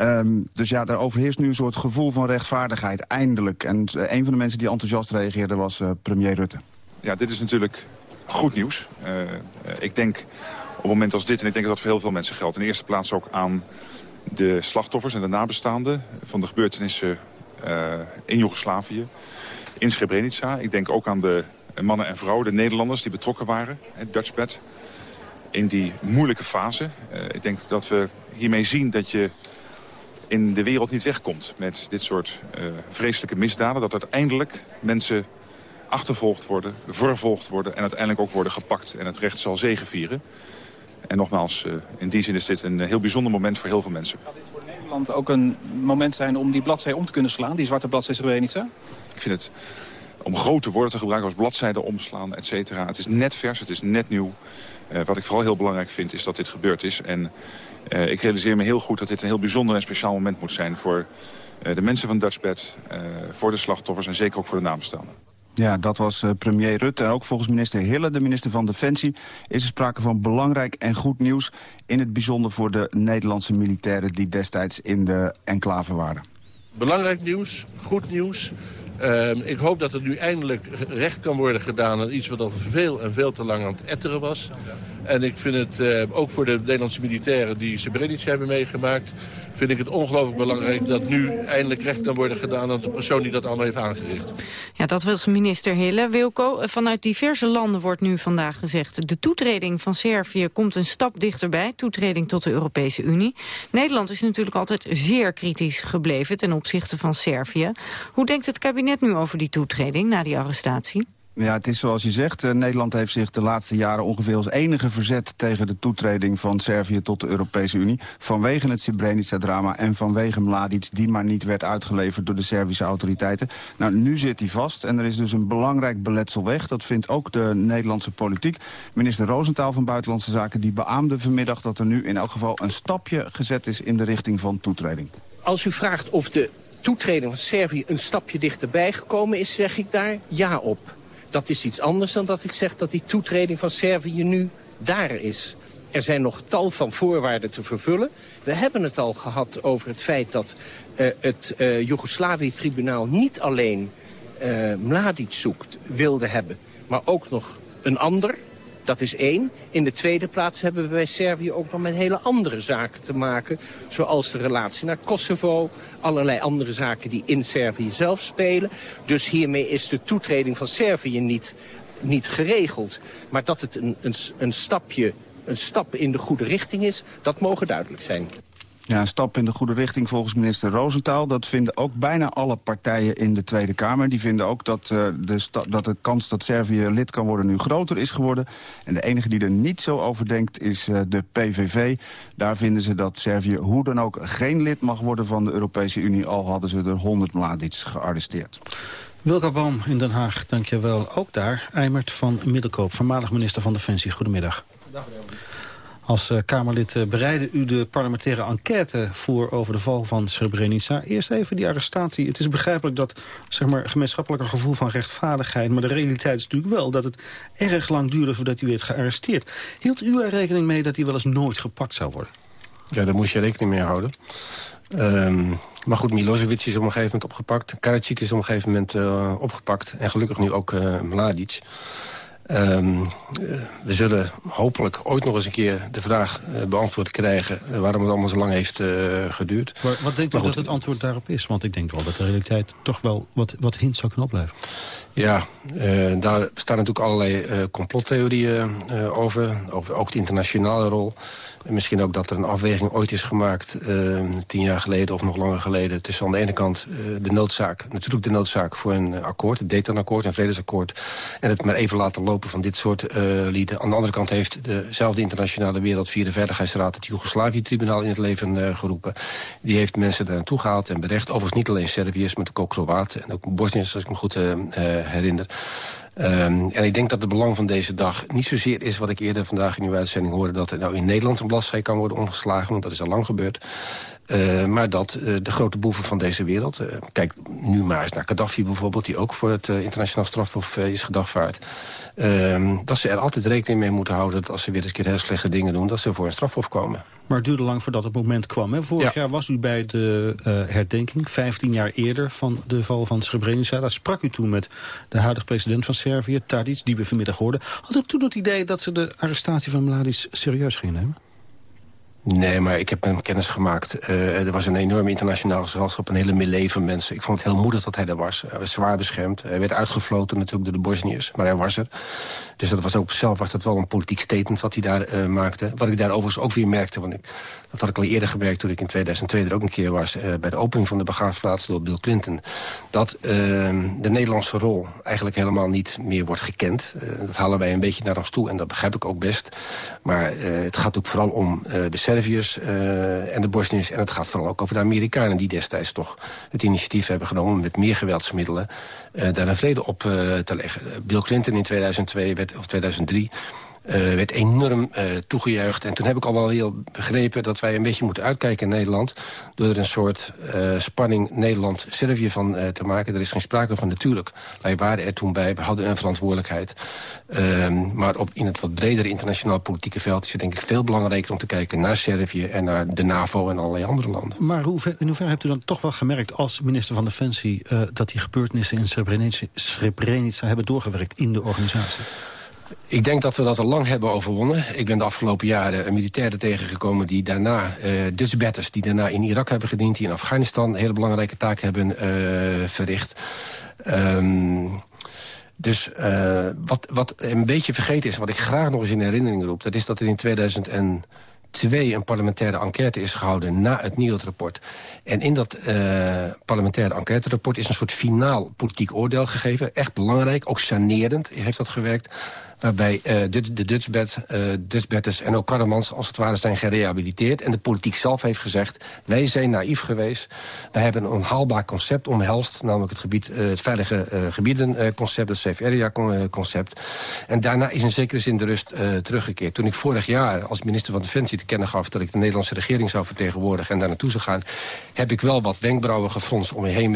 Um, dus ja, daar overheerst nu een soort gevoel van rechtvaardigheid, eindelijk. En uh, een van de mensen die enthousiast reageerde was premier Rutte. Ja, dit is natuurlijk goed nieuws. ik denk een moment als dit, en ik denk dat dat voor heel veel mensen geldt... in de eerste plaats ook aan de slachtoffers en de nabestaanden... van de gebeurtenissen in Joegoslavië, in Srebrenica. Ik denk ook aan de mannen en vrouwen, de Nederlanders die betrokken waren, het Dutchbed, in die moeilijke fase. Uh, ik denk dat we hiermee zien dat je in de wereld niet wegkomt met dit soort uh, vreselijke misdaden. Dat uiteindelijk mensen achtervolgd worden, vervolgd worden en uiteindelijk ook worden gepakt. En het recht zal zegevieren. En nogmaals, uh, in die zin is dit een heel bijzonder moment voor heel veel mensen. Gaat dit voor Nederland ook een moment zijn om die bladzij om te kunnen slaan? Die zwarte bladzij Srebrenica? Ik vind het om grote woorden te gebruiken als bladzijden omslaan, et cetera. Het is net vers, het is net nieuw. Uh, wat ik vooral heel belangrijk vind is dat dit gebeurd is. En uh, ik realiseer me heel goed dat dit een heel bijzonder en speciaal moment moet zijn... voor uh, de mensen van Dutchbed, voor de slachtoffers en zeker ook voor de nabestaanden. Ja, dat was uh, premier Rutte. En ook volgens minister Hille, de minister van Defensie... is er sprake van belangrijk en goed nieuws... in het bijzonder voor de Nederlandse militairen... die destijds in de enclave waren. Belangrijk nieuws, goed nieuws. Ehm, ik hoop dat er nu eindelijk recht kan worden gedaan aan iets wat al veel en veel te lang aan het etteren was. En ik vind het uh, ook voor de Nederlandse militairen die Srebrenica hebben meegemaakt vind ik het ongelooflijk belangrijk dat nu eindelijk recht kan worden gedaan aan de persoon die dat allemaal heeft aangericht. Ja, dat was minister Hille. Wilco, vanuit diverse landen wordt nu vandaag gezegd... de toetreding van Servië komt een stap dichterbij, toetreding tot de Europese Unie. Nederland is natuurlijk altijd zeer kritisch gebleven ten opzichte van Servië. Hoe denkt het kabinet nu over die toetreding na die arrestatie? Ja, het is zoals je zegt. Uh, Nederland heeft zich de laatste jaren ongeveer als enige verzet... tegen de toetreding van Servië tot de Europese Unie. Vanwege het Srebrenica-drama en vanwege Mladic... die maar niet werd uitgeleverd door de Servische autoriteiten. Nou, nu zit hij vast en er is dus een belangrijk beletsel weg. Dat vindt ook de Nederlandse politiek. Minister Roosentaal van Buitenlandse Zaken die beaamde vanmiddag... dat er nu in elk geval een stapje gezet is in de richting van toetreding. Als u vraagt of de toetreding van Servië een stapje dichterbij gekomen is... zeg ik daar ja op dat is iets anders dan dat ik zeg dat die toetreding van Servië nu daar is. Er zijn nog tal van voorwaarden te vervullen. We hebben het al gehad over het feit dat uh, het uh, Joegoslavië-tribunaal niet alleen uh, Mladic zoekt, wilde hebben, maar ook nog een ander, dat is één. In de tweede plaats hebben we bij Servië ook nog met hele andere zaken te maken. Zoals de relatie naar Kosovo. Allerlei andere zaken die in Servië zelf spelen. Dus hiermee is de toetreding van Servië niet, niet geregeld. Maar dat het een, een, een stapje een stap in de goede richting is, dat mogen duidelijk zijn. Ja, een stap in de goede richting volgens minister Roosentaal. Dat vinden ook bijna alle partijen in de Tweede Kamer. Die vinden ook dat, uh, de, dat de kans dat Servië lid kan worden nu groter is geworden. En de enige die er niet zo over denkt is uh, de PVV. Daar vinden ze dat Servië hoe dan ook geen lid mag worden van de Europese Unie... al hadden ze er 100 Mladic gearresteerd. Wilco Boom in Den Haag, dankjewel. Ook daar, Eimert van Middelkoop, voormalig minister van Defensie. Goedemiddag. Dag, als uh, Kamerlid uh, bereidde u de parlementaire enquête voor over de val van Srebrenica. Eerst even die arrestatie. Het is begrijpelijk dat zeg maar, gemeenschappelijk gevoel van rechtvaardigheid... maar de realiteit is natuurlijk wel dat het erg lang duurde voordat hij werd gearresteerd. Hield u er rekening mee dat hij wel eens nooit gepakt zou worden? Ja, daar moest je rekening mee houden. Um, maar goed, Milosevic is op een gegeven moment opgepakt. Karadzic is op een gegeven moment uh, opgepakt. En gelukkig nu ook Mladic. Um, we zullen hopelijk ooit nog eens een keer de vraag uh, beantwoord krijgen... Uh, waarom het allemaal zo lang heeft geduurd. Maar wat denkt u dat het antwoord daarop is? Want ik denk wel dat de realiteit toch wel wat, wat hints zou kunnen opleveren. Ja, daar staan natuurlijk allerlei complottheorieën over. over. Ook de internationale rol. En misschien ook dat er een afweging ooit is gemaakt, uh, tien jaar geleden of nog langer geleden... tussen aan de ene kant uh, de noodzaak, natuurlijk de noodzaak voor een akkoord... het Dayton-akkoord, een vredesakkoord... en het maar even laten lopen van dit soort uh, lieden. Aan de andere kant heeft dezelfde internationale wereld... via Veiligheidsraad het Joegoslavië-tribunaal in het leven geroepen. Die heeft mensen daar naartoe gehaald en berecht. Overigens niet alleen Serviërs, maar ook Kroaten en ook Bosniërs, als ik me goed herinner... Um, en ik denk dat het belang van deze dag niet zozeer is... wat ik eerder vandaag in uw uitzending hoorde... dat er nou in Nederland een bladzij kan worden omgeslagen... want dat is al lang gebeurd. Uh, maar dat uh, de grote boeven van deze wereld... Uh, kijk nu maar eens naar Gaddafi bijvoorbeeld... die ook voor het internationaal strafhof is gedagvaard... Ehm, dat ze er altijd rekening mee moeten houden... dat als ze weer eens keer heel slechte dingen doen... dat ze voor een strafhof komen. Maar het duurde lang voordat het moment kwam. Hè? Vorig jaar was u bij de herdenking, 15 jaar eerder... van de val van Srebrenica. Daar sprak u toen met de huidige president van Servië, Tadic... die we vanmiddag hoorden. Had u toen het idee dat ze de arrestatie van Mladic serieus gingen nemen? Nee, maar ik heb hem kennis gemaakt. Uh, er was een enorm internationaal gezelschap, een hele melee van mensen. Ik vond het heel moedig dat hij er was. Hij was zwaar beschermd. Hij werd uitgefloten natuurlijk door de Bosniërs, maar hij was er. Dus dat was ook zelf was dat wel een politiek statement wat hij daar uh, maakte. Wat ik daar overigens ook weer merkte, want ik, dat had ik al eerder gemerkt... toen ik in 2002 er ook een keer was... Uh, bij de opening van de begraafplaats door Bill Clinton... dat de Nederlandse rol eigenlijk helemaal niet meer wordt gekend. dat halen wij een beetje naar ons toe en dat begrijp ik ook best. Maar het gaat ook vooral om de Serviërs uh, en de Bosniërs. En het gaat vooral ook over de Amerikanen die destijds toch het initiatief hebben genomen... met meer geweldsmiddelen uh, daar een vrede op uh, te leggen. Bill Clinton in 2002 werd, of 2003 werd enorm toegejuicht. En toen heb ik al wel heel begrepen dat wij een beetje moeten uitkijken in Nederland... door er een soort spanning Nederland-Servië van te maken. Er is geen sprake van natuurlijk. Wij waren er toen bij, we hadden een verantwoordelijkheid. Ehm, maar op, in het wat bredere internationaal politieke veld... is het denk ik veel belangrijker om te kijken naar Servië... en naar de NAVO en allerlei andere landen. Maar hoe ver, in hoeverre hebt u dan toch wel gemerkt als minister van Defensie... Uh, dat die gebeurtenissen in Srebrenica, Srebrenica hebben doorgewerkt in de organisatie? Ik denk dat we dat al lang hebben overwonnen. Ik ben de afgelopen jaren militairen tegengekomen die daarna... Uh, Dutch batters die daarna in Irak hebben gediend... die in Afghanistan hele belangrijke taak hebben uh, verricht. Um, dus uh, wat, wat een beetje vergeten is, wat ik graag nog eens in herinnering roep... dat is dat er in 2002 een parlementaire enquête is gehouden... na het NIOD-rapport. En in dat parlementaire enquête-rapport is een soort finaal politiek oordeel gegeven. Echt belangrijk, ook sanerend heeft dat gewerkt waarbij uh, de, Dutchbed, Dutchbetters en ook Karremans als het ware zijn gerehabiliteerd. En de politiek zelf heeft gezegd, wij zijn naïef geweest. Wij hebben een onhaalbaar concept omhelst, namelijk het, gebied, uh, het veilige gebiedenconcept, het safe area concept. En daarna is in zekere zin de rust teruggekeerd. Toen ik vorig jaar als minister van Defensie te kennen gaf... dat ik de Nederlandse regering zou vertegenwoordigen en daar naartoe zou gaan... heb ik wel wat wenkbrauwen gefronst om me heen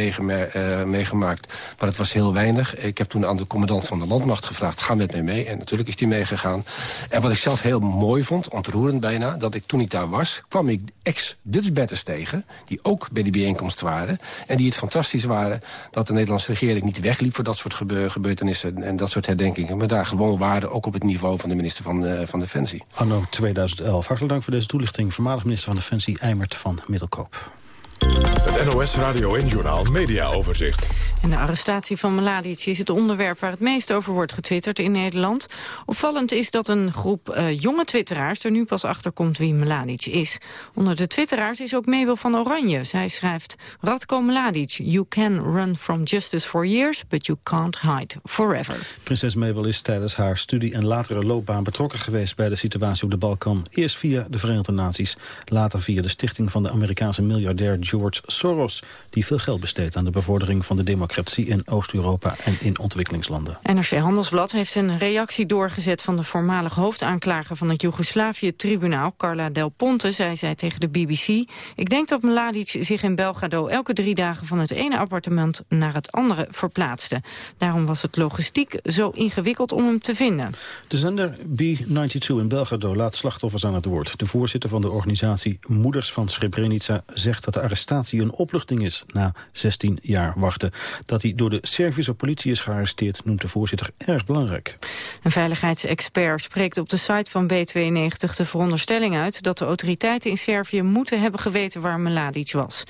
meegemaakt. Maar het was heel weinig. Ik heb toen aan de commandant van de landmacht gevraagd, ga met mij mee natuurlijk is die meegegaan. En wat ik zelf heel mooi vond, ontroerend bijna... dat ik toen ik daar was, kwam ik ex-Dutchbatters tegen... die ook bij die bijeenkomst waren. En die het fantastisch waren dat de Nederlandse regering niet wegliep... voor dat soort gebeurtenissen en dat soort herdenkingen. Maar daar gewoon waren, ook op het niveau van de minister van, uh, van Defensie. Anno 2011. Hartelijk dank voor deze toelichting. Voormalig minister van Defensie Eimert van Middelkoop. Het NOS Radio en Journal Media Overzicht. En de arrestatie van Mladic is het onderwerp waar het meest over wordt getwitterd in Nederland. Opvallend is dat een groep uh, jonge twitteraars er nu pas achter komt wie Mladic is. Onder de twitteraars is ook Mabel van Oranje. Zij schrijft, Radko Mladic, you can run from justice for years, but you can't hide forever. Prinses Mabel is tijdens haar studie en latere loopbaan betrokken geweest bij de situatie op de Balkan. Eerst via de Verenigde Naties, later via de stichting van de Amerikaanse miljardair George Soros... die veel geld besteedt aan de bevordering van de democratie in Oost-Europa en in ontwikkelingslanden. NRC Handelsblad heeft een reactie doorgezet van de voormalig hoofdaanklager van het Joegoslavië-tribunaal, Carla Del Ponte, zei zij tegen de BBC. Ik denk dat Mladic zich in Belgrado elke drie dagen van het ene appartement naar het andere verplaatste. Daarom was het logistiek zo ingewikkeld om hem te vinden. De zender B92 in Belgrado laat slachtoffers aan het woord. De voorzitter van de organisatie Moeders van Srebrenica zegt dat de arrestatie een opluchting is na 16 jaar wachten. Dat hij door de Servische politie is gearresteerd noemt de voorzitter erg belangrijk. Een veiligheidsexpert spreekt op de site van B92 de veronderstelling uit dat de autoriteiten in Servië moeten hebben geweten waar Mladic was.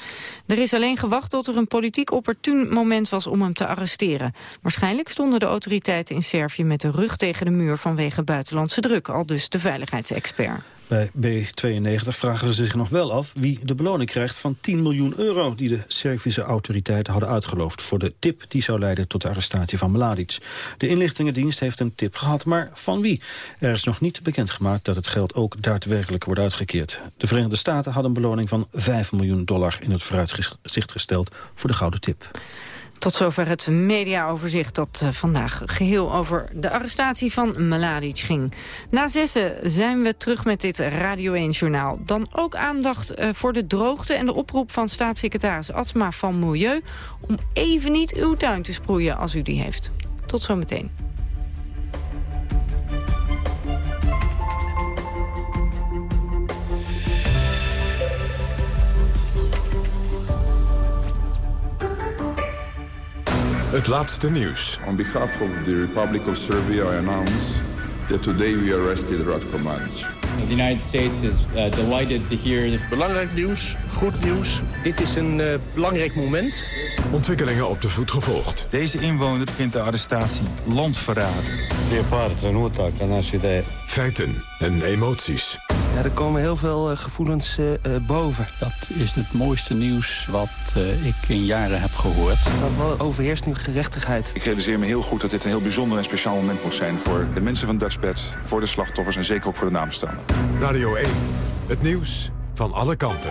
Er is alleen gewacht tot er een politiek opportun moment was om hem te arresteren. Waarschijnlijk stonden de autoriteiten in Servië met de rug tegen de muur vanwege buitenlandse druk, al dus de veiligheidsexpert. Bij B92 vragen ze zich nog wel af wie de beloning krijgt van 10 miljoen euro... die de Servische autoriteiten hadden uitgeloofd voor de tip die zou leiden tot de arrestatie van Mladic. De inlichtingendienst heeft een tip gehad, maar van wie? Er is nog niet bekendgemaakt dat het geld ook daadwerkelijk wordt uitgekeerd. De Verenigde Staten hadden een beloning van 5 miljoen dollar in het vooruitzicht gesteld voor de gouden tip. Tot zover het mediaoverzicht dat uh, vandaag geheel over de arrestatie van Mladic ging. Na zessen zijn we terug met dit Radio 1-journaal. Dan ook aandacht uh, voor de droogte en de oproep van staatssecretaris Atsma van Milieu... om even niet uw tuin te sproeien als u die heeft. Tot zometeen. Het laatste nieuws. On behalf of the Republic of Serbia, I announce that today we arrested Ratko Mladic. The United States is uh, delighted to hear. Belangrijk nieuws, goed nieuws. Dit is een uh, belangrijk moment. Ontwikkelingen op de voet gevolgd. Deze inwoner vindt de arrestatie landverraad. Feiten en emoties. Ja, er komen heel veel uh, gevoelens uh, boven. Dat is het mooiste nieuws wat uh, ik in jaren heb gehoord. Overal overheerst nu gerechtigheid. Ik realiseer me heel goed dat dit een heel bijzonder en speciaal moment moet zijn... voor de mensen van Dutchbed, voor de slachtoffers en zeker ook voor de nabestaanden. Radio 1, het nieuws van alle kanten.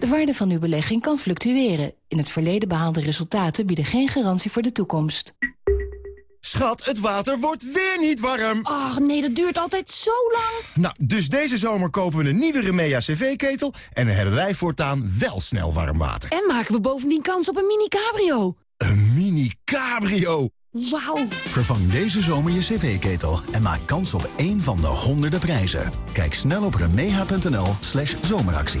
De waarde van uw belegging kan fluctueren. In het verleden behaalde resultaten bieden geen garantie voor de toekomst. Schat, het water wordt weer niet warm. Ach nee, dat duurt altijd zo lang. Nou, dus deze zomer kopen we een nieuwe Remea cv-ketel... en dan hebben wij voortaan wel snel warm water. En maken we bovendien kans op een mini-cabrio. Een mini-cabrio? Wauw. Vervang deze zomer je cv-ketel en maak kans op één van de honderden prijzen. Kijk snel op remeha.nl slash zomeractie.